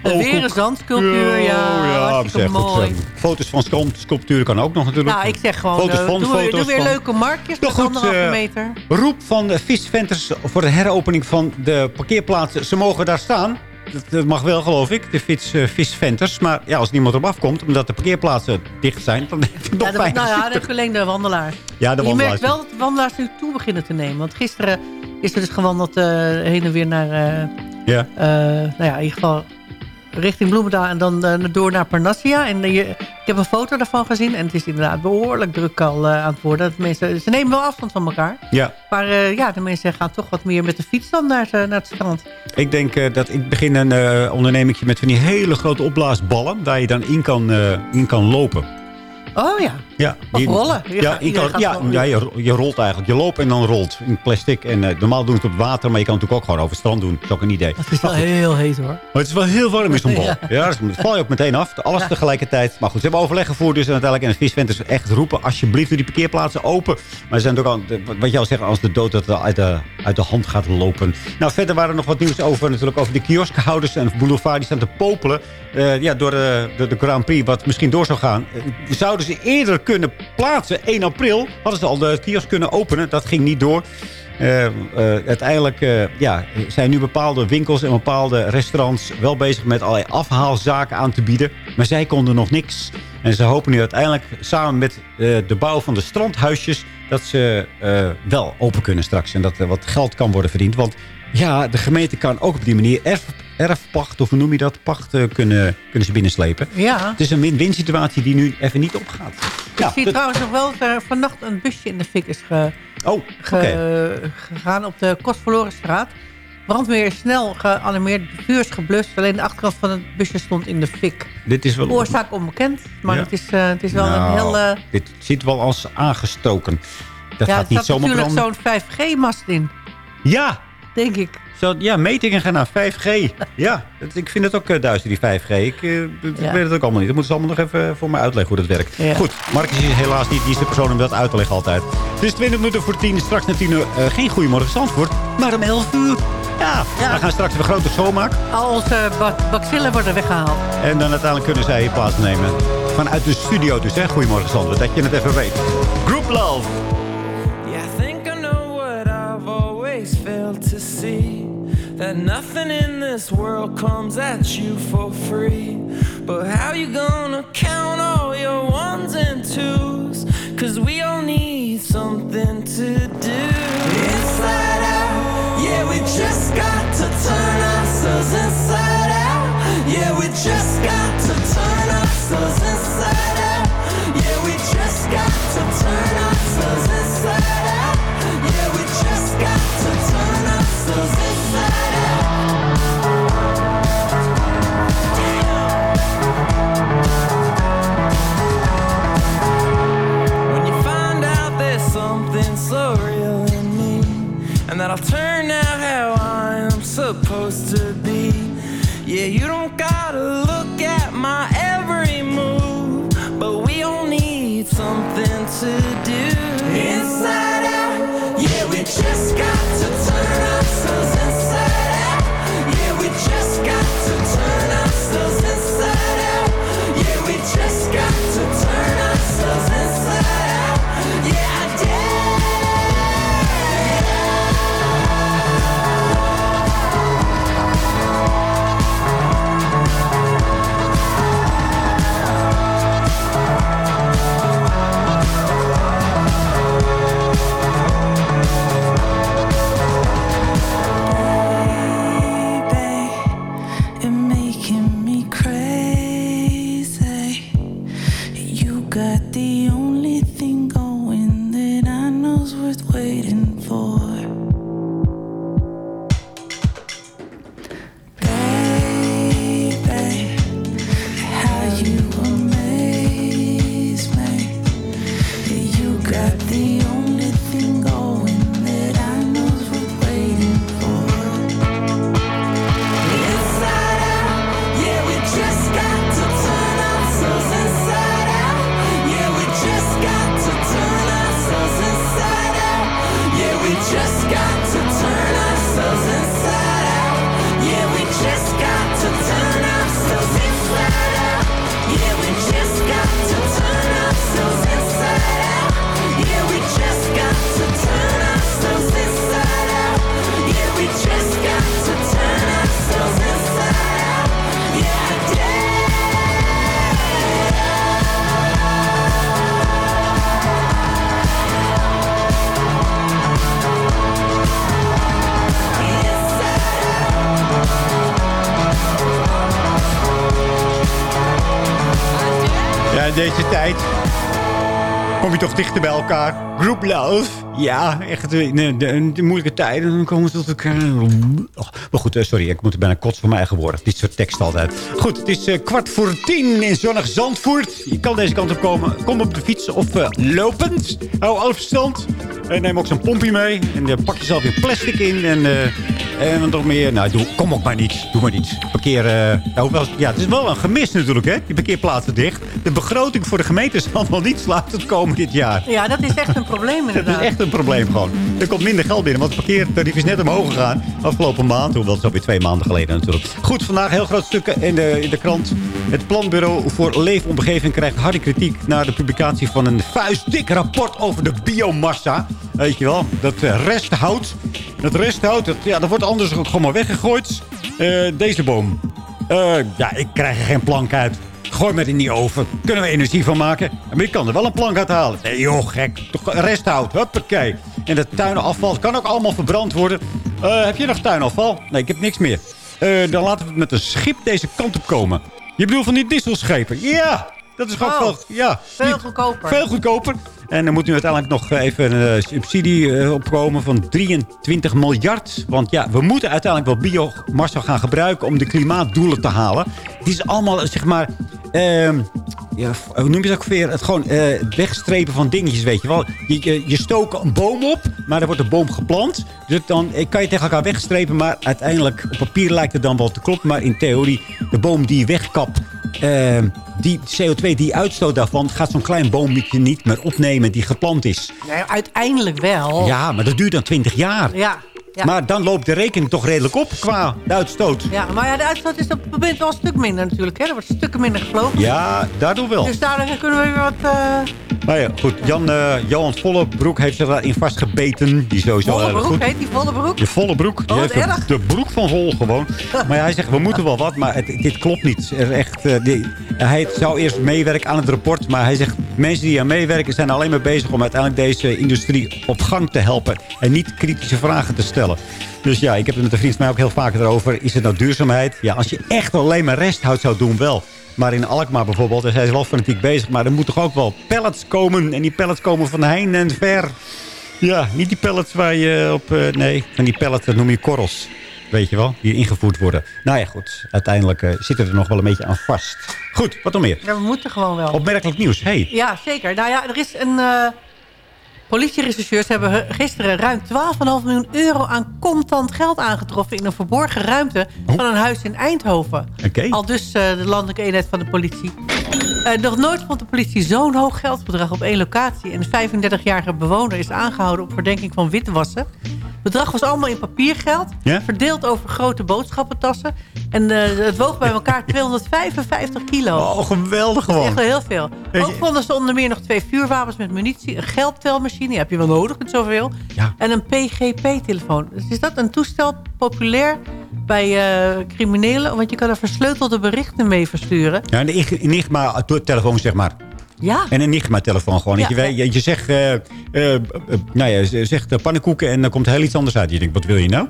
ook- weer een zandsculptuur, ja, ja, zeg, mooi. foto's van sculp- sculpturen kan ook nog natuurlijk. Nou, ik zeg gewoon, Foto's van, doe, foto's doe weer van. leuke marktjes met goed, anderhalve meter. Roep van de visventers voor de heropening van de parkeerplaatsen. Ze mogen daar staan. Dat, dat mag wel, geloof ik, de eh, visventers. Maar ja, als niemand erop afkomt, omdat de parkeerplaatsen dicht zijn... dan heeft het nog Ja, dat, fijn. nou ja, de wandelaars. Ja, de je merkt wel dat de wandelaars nu toe beginnen te nemen. Want gisteren is er dus gewandeld eh, heen en weer naar... eh, Ja. nou ja, in ieder geval richting Bloemendaal en dan eh, door naar Parnassia. En eh, je, ik heb een foto daarvan gezien en het is inderdaad behoorlijk druk al eh, aan het worden. Dat mensen, ze nemen wel afstand van elkaar. Ja. Maar ja, de mensen gaan toch wat meer met de fiets dan naar, het, naar het strand. Ik denk dat ik begin een ondernemingje met van die hele grote opblaasballen... waar je dan in kan, in kan lopen. Oh ja. Ja, Of rollen. Je ja, gaat- je, kan, ja, rollen. ja, je, je rolt eigenlijk. Je loopt en dan rolt in plastic. En eh, normaal doen ze het op water, maar je kan het natuurlijk ook gewoon over het strand doen. Dat is ook een idee. Het is wel goed. heel heet hoor. Maar het is wel heel warm in zo'n bal. Ja. Ja, dus val je ook meteen af. Alles tegelijkertijd. Maar goed, ze hebben overleg gevoerd dus en uiteindelijk. En het visvent is echt roepen, alsjeblieft, doe die parkeerplaatsen open. Maar ze zijn ook al, wat je al zegt, als de dood dat uit de, uit de hand gaat lopen. Nou, verder waren er nog wat nieuws over, natuurlijk over de kioskhouders en boulevard. Die staan te popelen eh, ja, door de, de, de Grand Prix, wat misschien door zou gaan. Eh, zouden ze eerder kunnen plaatsen, 1 april, hadden ze al de kiosk kunnen openen. Dat ging niet door. Eh, eh, uiteindelijk eh, ja, zijn nu bepaalde winkels en bepaalde restaurants wel bezig met allerlei afhaalzaken aan te bieden. Maar zij konden nog niks. En ze hopen nu uiteindelijk samen met de bouw van de strandhuisjes... dat ze wel open kunnen straks. En dat er wat geld kan worden verdiend. Want ja, de gemeente kan ook op die manier erfpacht, of hoe noem je dat, pacht eh, kunnen, kunnen ze binnenslepen. Ja. Het is een win-win situatie die nu even niet opgaat. Ik Ja, zie dat- trouwens nog wel dat er vannacht een busje in de fik is ge- Oh, ge- gegaan op de Kostverlorenstraat. Brandweer is snel gealarmeerd, vuur is geblust. Alleen de achterkant van het busje stond in de fik. Dit is wel... Oorzaak onbekend, maar Ja. het, is, eh, het is wel een Nou, heel... eh, Dit zit wel als aangestoken. Dat ja, gaat er niet zat zomaar natuurlijk branden. zo'n 5G-mast in, Ja, denk ik. Zo, ja, metingen gaan naar 5G. Ja, het- ik vind het ook uh, duister, die 5G. Ik, eh, Ja. weet het ook allemaal niet. Dat moeten ze allemaal nog even voor mij uitleggen hoe dat werkt. Ja. Goed, Marcus is helaas niet. Die is de persoon om dat uit te leggen altijd. Het is 20 minuten voor 10. Straks na 10 uur eh, geen Goedemorgen Zandvoort, maar om 11 uur. Ja, Ja. we gaan straks een grote schoonmaak. Al onze ba- bacillen worden weggehaald. En dan uiteindelijk kunnen zij plaatsnemen. Vanuit de studio dus, hè. Goedemorgen Zandvoort. Dat je het even weet. Group Love. Yeah, I think I know what I've always failed to see. That nothing in this world comes at you for free. But how you gonna count all your ones and twos? Cause we all need something to do. Inside out, yeah, we just got to turn ourselves inside out. Yeah, we just got to turn ourselves inside that I'll turn out how I am supposed to be. Yeah, you don't gotta look at my every move, but we all need something to do. Toch dichter bij elkaar. Group love. Ja, echt de, de, de moeilijke tijden. Dan komen ze tot elkaar. Oh, maar goed, eh, sorry. Ik moet er bijna kotsen van mijn eigen woorden. Dit soort tekst altijd. Goed, het is eh, kwart voor tien in zonnig Zandvoort. Je kan deze kant op komen. Kom op de fiets of eh, lopend. Hou afstand. En neem ook zo'n pompje mee. En uh, pak jezelf weer plastic in. En, en wat nog meer. Nou, doe, kom ook maar niet. Doe maar niet. Parkeer. eh, nou, wel, ja, het is wel een gemis natuurlijk, hè? Die parkeerplaatsen dicht. De begroting voor de gemeente zal wel niet sluiten komen dit jaar. Ja, dat is echt een probleem Dat inderdaad. is echt een probleem gewoon. Er komt minder geld binnen, want het parkeertarief is net omhoog gegaan. Afgelopen maand, hoewel het is alweer twee maanden geleden natuurlijk. Goed, vandaag heel groot stukken in de, in de krant. Het Planbureau voor Leefomgeving krijgt harde kritiek... na de publicatie van een vuistdik rapport over de biomassa. Weet je wel, dat eh, resthout. Dat resthout, dat, ja, dat wordt anders gewoon maar weggegooid. Eh, deze boom. Eh, ja, ik krijg er geen plank uit. Gooi maar in die oven. Kunnen we energie van maken? Maar je kan er wel een plank uit halen. Nee joh, gek. Toch Resthout. Huppakee. En dat tuinafval kan ook allemaal verbrand worden. Eh, heb je nog tuinafval? Nee, ik heb niks meer. Eh, dan laten we het met een schip deze kant op komen. Je bedoelt van die dieselschepen? Ja, dat is gewoon Oh, veel, ja, veel goedkoper. Veel goedkoper. En er moet nu uiteindelijk nog even een eh, subsidie eh, opkomen van 23 miljard. Want ja, we moeten uiteindelijk wel biomassa gaan gebruiken om de klimaatdoelen te halen. Het is allemaal, zeg maar... ehm, ja, hoe noem je dat ook weer? Het gewoon het wegstrepen van dingetjes, weet je wel. Je, je, een boom op, maar er wordt een boom geplant. Dus dan kan je tegen elkaar wegstrepen, maar uiteindelijk op papier lijkt het dan wel te kloppen. Maar in theorie, de boom die je wegkapt, eh, die CO2 die uitstoot daarvan... gaat zo'n klein boompje niet meer opnemen die geplant is. Nee, uiteindelijk wel. Ja, maar dat duurt dan 20 jaar. Ja. ja. Maar dan loopt de rekening toch redelijk op qua de uitstoot. Ja, maar ja, de uitstoot is op het moment wel een stuk minder natuurlijk. Hè? Er wordt stukken minder gevlogen. Ja, daardoor wel. Dus daardoor kunnen we weer wat... eh Nou ja, goed. Jan, eh, Johan Vollebroek heeft zich daarin vastgebeten. Die sowieso volle heel erg broek, goed. heet die volle broek? De volle broek. Die Oh, heeft de- erg. de, broek van vol gewoon. Maar hij zegt, we moeten wel wat, maar het, dit klopt niet. Er echt, eh, die, hij zou eerst meewerken aan het rapport. Maar hij zegt, mensen die aan meewerken zijn alleen maar bezig... om uiteindelijk deze industrie op gang te helpen. En niet kritische vragen te stellen. Dus ja, ik heb het met een vriend van mij ook heel vaak erover. Is het nou duurzaamheid? Ja, als je echt alleen maar resthout zou doen, wel. Maar in Alkmaar bijvoorbeeld, daar zijn ze wel fanatiek bezig. Maar er moeten toch ook wel pallets komen. En die pallets komen van hein en ver. Ja, niet die pallets waar je op... eh, nee, van die pallets, dat noem je korrels. Weet je wel, die ingevoerd worden. Nou ja, goed. Uiteindelijk eh, zitten we er nog wel een beetje aan vast. Goed, wat nog meer? ja, we moeten gewoon wel. Opmerkelijk nieuws. Hey. Ja, zeker. Nou ja, er is een... eh Politierechercheurs hebben he- gisteren ruim 12,5 miljoen euro aan contant geld aangetroffen... in een verborgen ruimte van een huis in Eindhoven. Al dus eh, de landelijke eenheid van de politie. Eh, nog nooit vond de politie zo'n hoog geldbedrag op één locatie. En de 35-jarige bewoner is aangehouden op verdenking van witwassen. Het bedrag was allemaal in papiergeld. Ja? Verdeeld over grote boodschappentassen. En eh, het woog bij elkaar 255 kilo. Oh, geweldig Dat is gewoon. echt heel veel. Ook vonden ze onder meer nog twee vuurwapens met munitie. Een geldtelmachine, die heb je wel nodig met zoveel. Ja. En een PGP-telefoon. Dus is dat een toestel populair bij eh, criminelen? Want je kan er versleutelde berichten mee versturen. Ja, een Ig- Enigma-telefoon, zeg maar. Ja, Een Enigma-telefoon gewoon. Ja, Dat je, je, je zegt, eh, eh, nou ja, zegt pannenkoeken en dan komt heel iets anders uit. Je denkt, wat wil je nou?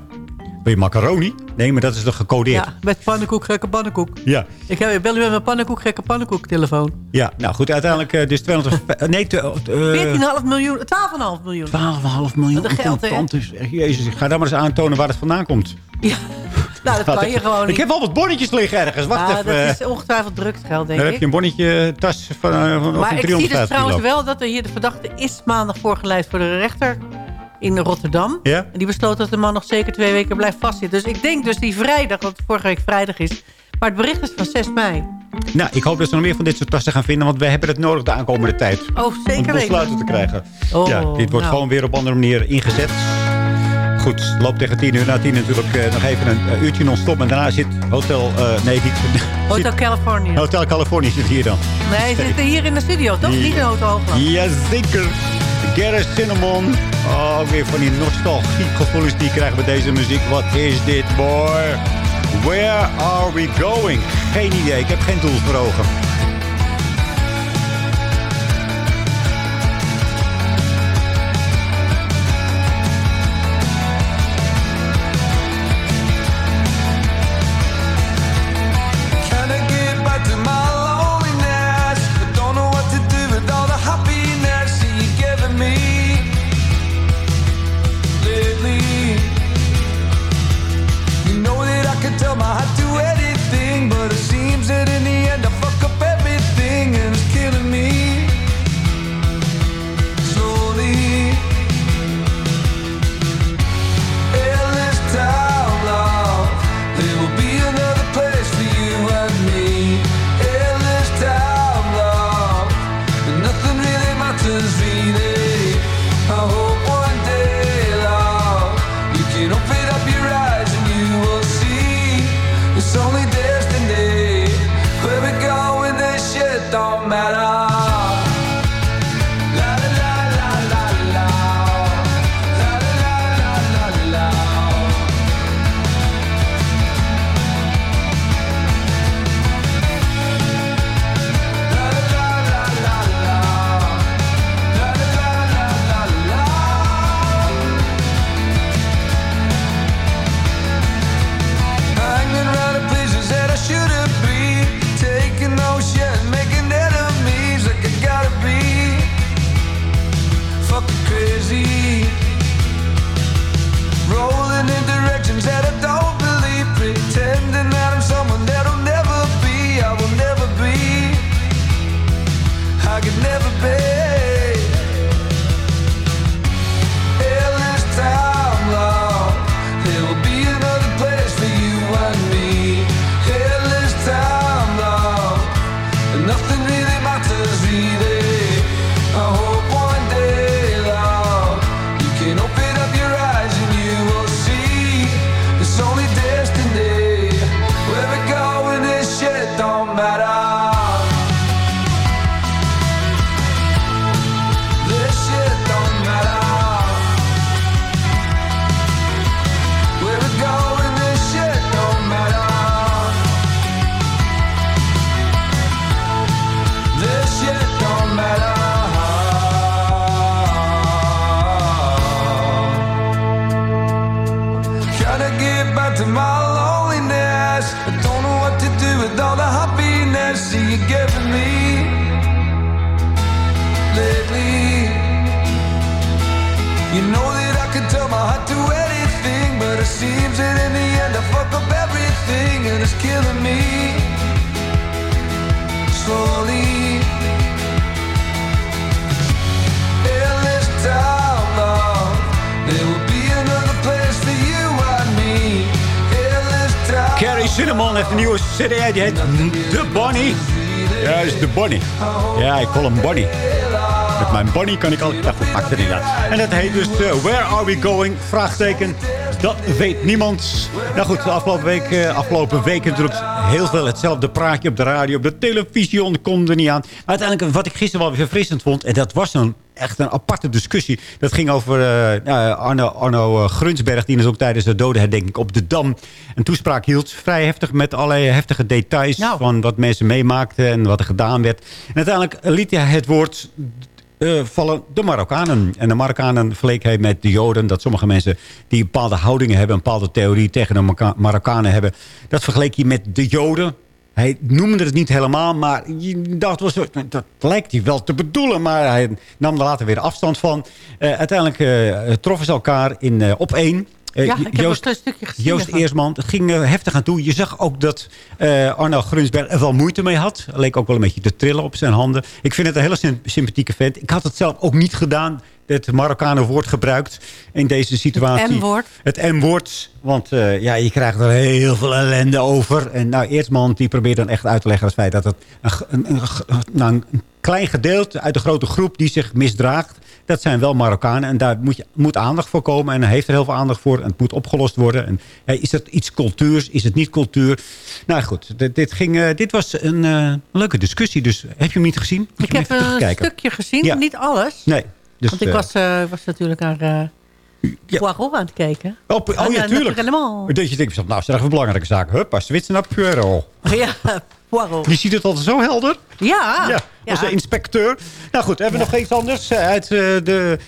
Wil je macaroni? Nee, maar dat is toch gecodeerd? ja, met pannenkoek, gekke pannenkoek. Ja. Ik heb, bel u met mijn pannenkoek, gekke pannenkoek telefoon. Ja, nou goed, uiteindelijk dus 200... eh, nee, te- eh, 14,5 miljoen, 12,5 miljoen. 12,5 miljoen een geld, hè? jezus, ik ga daar maar eens aantonen waar het vandaan komt. Ja, nou, dat kan je gewoon niet. Ik heb wel wat bonnetjes liggen ergens. Wacht Ja, even. dat is ongetwijfeld drugsgeld, denk Dan ik. heb je een bonnetje eh, tas van, eh, van, Maar ik zie 350 dus trouwens wel dat er hier de verdachte is maandag voorgeleid voor de rechter in Rotterdam. Ja? En die besloot dat de man nog zeker twee weken blijft vastzitten. Dus ik denk dus die vrijdag, het vorige week vrijdag is. Maar het bericht is van 6 mei. Nou, ik hoop dat ze nog meer van dit soort tassen gaan vinden. Want we hebben het nodig de aankomende tijd. Oh, Om zeker weten. besluiten te krijgen. Oh, ja, dit wordt nou. gewoon weer op andere manier ingezet. Goed, loopt tegen tien uur. Na tien natuurlijk eh, nog even een eh, uurtje non-stop. En daarna zit Hotel... eh, nee, niet... Hotel California. Hotel California zit hier dan. Nee, zitten hier in de studio, toch? Niet in Hotel Hoogland. Jazeker. Gareth Cinnamon. Oh, weer van die nostalgiegevoelens die krijgen bij deze muziek. Wat is dit, boy? Where are we going? Geen idee. Ik heb geen doel voor ogen. Call hem Bonnie. Met mijn Bonnie kan ik altijd... Nou goed, maakt het niet uit. En dat heet dus eh, Where Are We Going? Vraagteken. Dat weet niemand. Nou goed, de afgelopen week, eh, afgelopen week natuurlijk heel veel hetzelfde praatje op de radio. Op de televisie komt er niet aan. Uiteindelijk, wat ik gisteren wel weer verfrissend vond... en dat was een, echt een aparte discussie. Dat ging over eh, nou, Arno, Arno eh, Grunsberg... die is ook tijdens de dodenherdenking op de Dam... een toespraak hield. Vrij heftig met allerlei heftige details... van wat mensen meemaakten en wat er gedaan werd. En uiteindelijk liet hij het woord eh, vallen de Marokkanen. En de Marokkanen verleek hij met de Joden. Dat sommige mensen die bepaalde houdingen hebben... een bepaalde theorie tegen de Marokka- Marokkanen hebben. Dat vergeleek hij met de Joden. Hij noemde het niet helemaal, maar je dacht wel zo, dat lijkt hij wel te bedoelen. Maar hij nam er later weer afstand van. Eh, uiteindelijk eh, troffen ze elkaar in, eh, op één. Ja, ik heb Joost- een stukje gezien Joost ervan. Eersman. Het ging heftig aan toe. Je zag ook dat Arno Grunsberg er wel moeite mee had. Leek ook wel een beetje te trillen op zijn handen. Ik vind het een hele sym- sympathieke vent. Ik had het zelf ook niet gedaan. Het Marokkanen woord gebruikt in deze situatie. M-woord. Het M-woord. Want eh, ja, je krijgt er heel veel ellende over. En nou, Eersman die probeert dan echt uit te leggen... het feit dat het een, een, een nou, een klein gedeelte uit de grote groep die zich misdraagt... dat zijn wel Marokkanen. En daar moet, je, moet aandacht voor komen. En hij heeft er heel veel aandacht voor. En het moet opgelost worden. En, ja, is het iets cultuurs? Is het niet cultuur? Nou goed, dit, dit, ging, eh, dit was een eh, leuke discussie. Dus heb je hem niet gezien? Moet Ik heb een stukje gezien, Ja. niet alles. Nee. Dus, Want ik eh, was, eh, was natuurlijk naar eh Poirot aan het kijken. Oh, oh ja, tuurlijk. Dat je denkt, nou, zeg even belangrijke zaken. Hup, Zwitser naar Puero. Ja, Poirot. Die ziet het altijd zo helder. Ja. Ja, als de inspecteur. Nou goed, hebben we nog iets anders? Uit, de,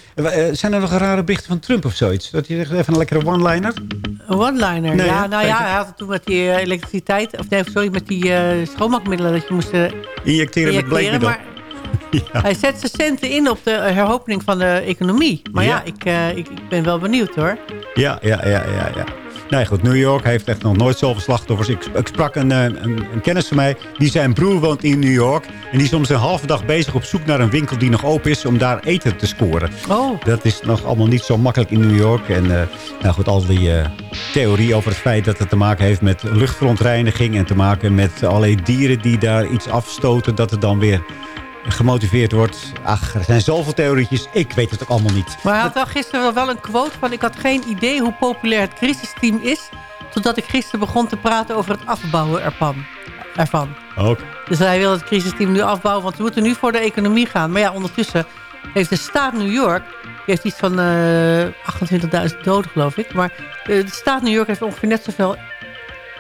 zijn er nog rare berichten van Trump of zoiets? Dat hij zegt even een lekkere one-liner? Een one-liner. Nee, ja, nou ja, je. hij had het toen met die elektriciteit... Of nee, sorry, met die eh, schoonmaakmiddelen... dat je moest eh, Injecteren met bleekmiddel. Hij zet zijn centen in op de heropening van de economie. Maar ja, Ja. ik, eh, ik, ik ben wel benieuwd hoor. Ja, ja, ja, ja, ja. Nee, goed, New York heeft echt nog nooit zoveel slachtoffers. Ik, ik sprak een, eh, een, een kennis van mij, die zijn broer woont in New York. En die is soms een halve dag bezig op zoek naar een winkel die nog open is... om daar eten te scoren. Oh. Dat is nog allemaal niet zo makkelijk in New York. En eh, nou goed, al die eh, theorie over het feit dat het te maken heeft met luchtverontreiniging... en te maken met allerlei dieren die daar iets afstoten... dat het dan weer gemotiveerd wordt. Ach, er zijn zoveel theorietjes. Ik weet het ook allemaal niet. Maar hij had wel gisteren wel een quote van... ik had geen idee hoe populair het crisisteam is... totdat ik gisteren begon te praten over het afbouwen ervan. ervan. Ook. Dus hij wil het crisisteam nu afbouwen... want we moeten nu voor de economie gaan. Maar ja, ondertussen heeft de staat New York... die heeft iets van eh 28.000 doden, geloof ik. Maar eh, de staat New York heeft ongeveer net zoveel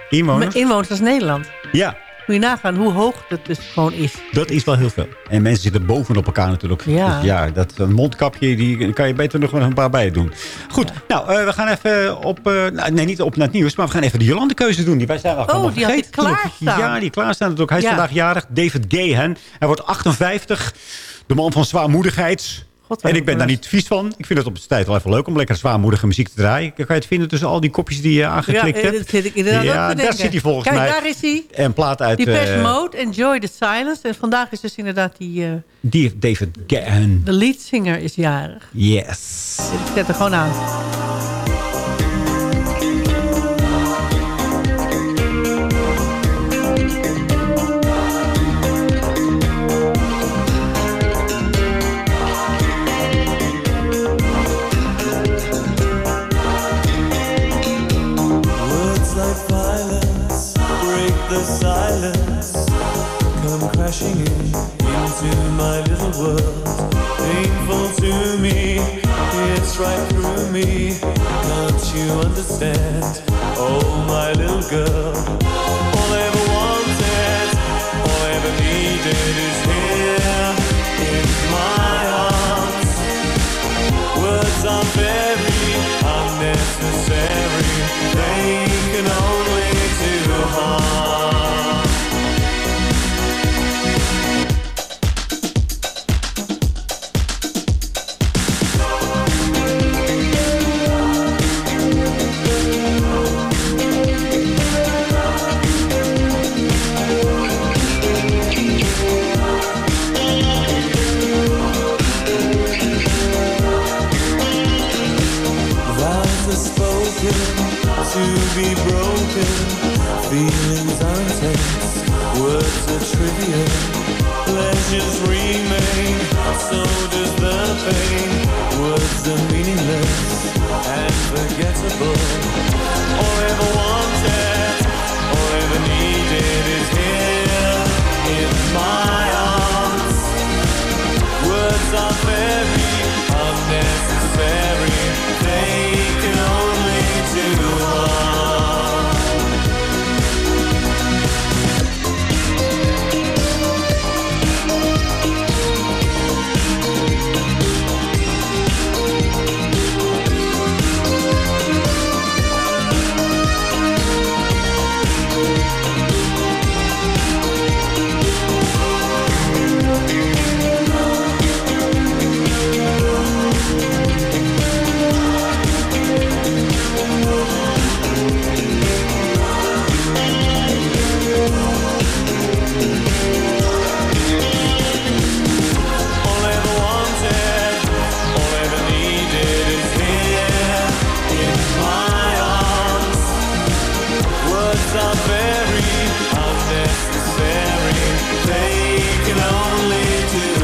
Inwoners? inwoners als Nederland. Ja, Moet je nagaan hoe hoog dat dus gewoon is. dat is wel heel veel. En mensen zitten bovenop elkaar natuurlijk. Ja. Dus ja, dat mondkapje, die kan je beter nog wel een paar bij doen. Goed, nou, eh, we gaan even op... eh, nou, nee, niet op naar het nieuws, maar we gaan even de Jolande-keuze doen. Die wij zijn al Oh, die vergeten. klaarstaan. Ja, die klaarstaan natuurlijk. Hij is Ja. vandaag jarig. David Gahan. Hij wordt 58. De man van zwaarmoedigheid. En ik ben daar niet vies van. Ik vind het op zijn tijd wel even leuk om lekker zwaarmoedige muziek te draaien. Kan je het vinden tussen al die kopjes die je aangeklikt ja, hebt? dat ik inderdaad ja, daar denken. zit hij volgens Kijk, mij. daar is hij. En plaat uit... Die Depeche eh, Mode, Enjoy the Silence. En vandaag is dus inderdaad die... eh, die David Gahan. de leadzanger is jarig. Yes. Ik zet er gewoon aan. My little world. Painful to me, it's right through me. Can't you understand? Oh, my little girl.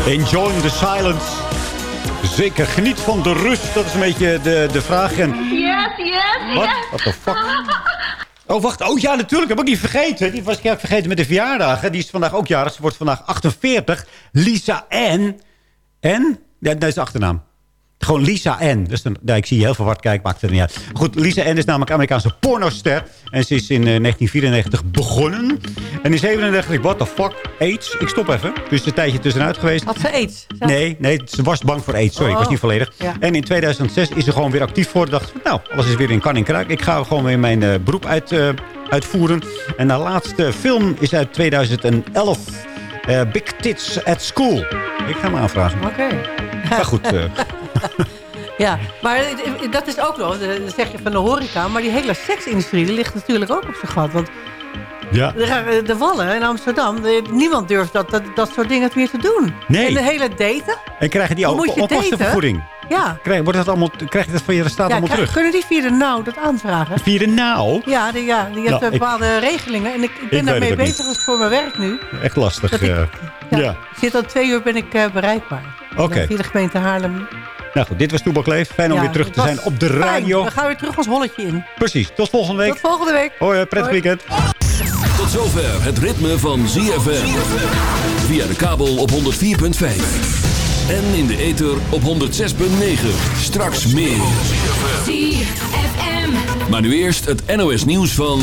Enjoying the silence. Zeker, geniet van de rust. Dat is een beetje de, de vraag. En, Yes, yes, Wat? yes. What the fuck? Oh, wacht. Oh ja, natuurlijk. Heb ik niet vergeten. Die was ik even vergeten met de verjaardagen. Die is vandaag ook jarig. Ze wordt vandaag 48. Lisa Ann. En? Ja, dat is de achternaam. Gewoon Lisa Ann. Dus dan, ik zie je heel verward kijken. Maakt het niet uit. Goed, Lisa Ann is namelijk Amerikaanse pornoster. En ze is in eh, 1994 begonnen. En in 37 what the fuck, AIDS. Ik stop even. Dus een tijdje tussenuit geweest. Had ze aids? Nee, nee, ze was bang voor aids. Sorry, ik was Oh, niet volledig. ja. En in 2006 is ze gewoon weer actief voor. Dacht, nou, alles is weer in kan en kruik. Ik ga gewoon weer mijn eh, beroep uit, eh, uitvoeren. En de laatste film is uit 2011. eh, Big Tits at School. Ik ga hem aanvragen. Oké. Maar goed, eh, Ja, maar eh, dat is ook nog, eh, dat zeg je van de horeca... maar die hele seksindustrie die ligt natuurlijk ook op zijn gat. Want ja. de, eh, de Wallen in Amsterdam, de- niemand durft dat, dat, dat soort dingen meer te doen. Nee. En de hele daten... En krijgen die ook oppastenvergoeding? Ja. Krijg, wordt dat allemaal, krijg je dat van je staat ja allemaal krijg- terug? kunnen die via de nauw dat aanvragen? Via de nauw? Ja, die, ja, die heeft Nou, eh, ik- bepaalde regelingen. En ik, ik ben daarmee bezig dus voor mijn werk nu. Echt lastig. Ik- eh, Ja. zit al twee uur ben ik eh, bereikbaar. Oké. Via de gemeente Haarlem. Nou goed, dit was Toebak Leef. Fijn om Ja, weer terug te zijn op de fijn. radio. We gaan weer terug ons holletje in. Precies, tot volgende week. Tot volgende week. Hoi, prettig Hoi. weekend. Tot zover het ritme van ZFM. Via de kabel op 104.5. En in de ether op 106.9. Straks meer. ZFM. Maar nu eerst het NOS nieuws van...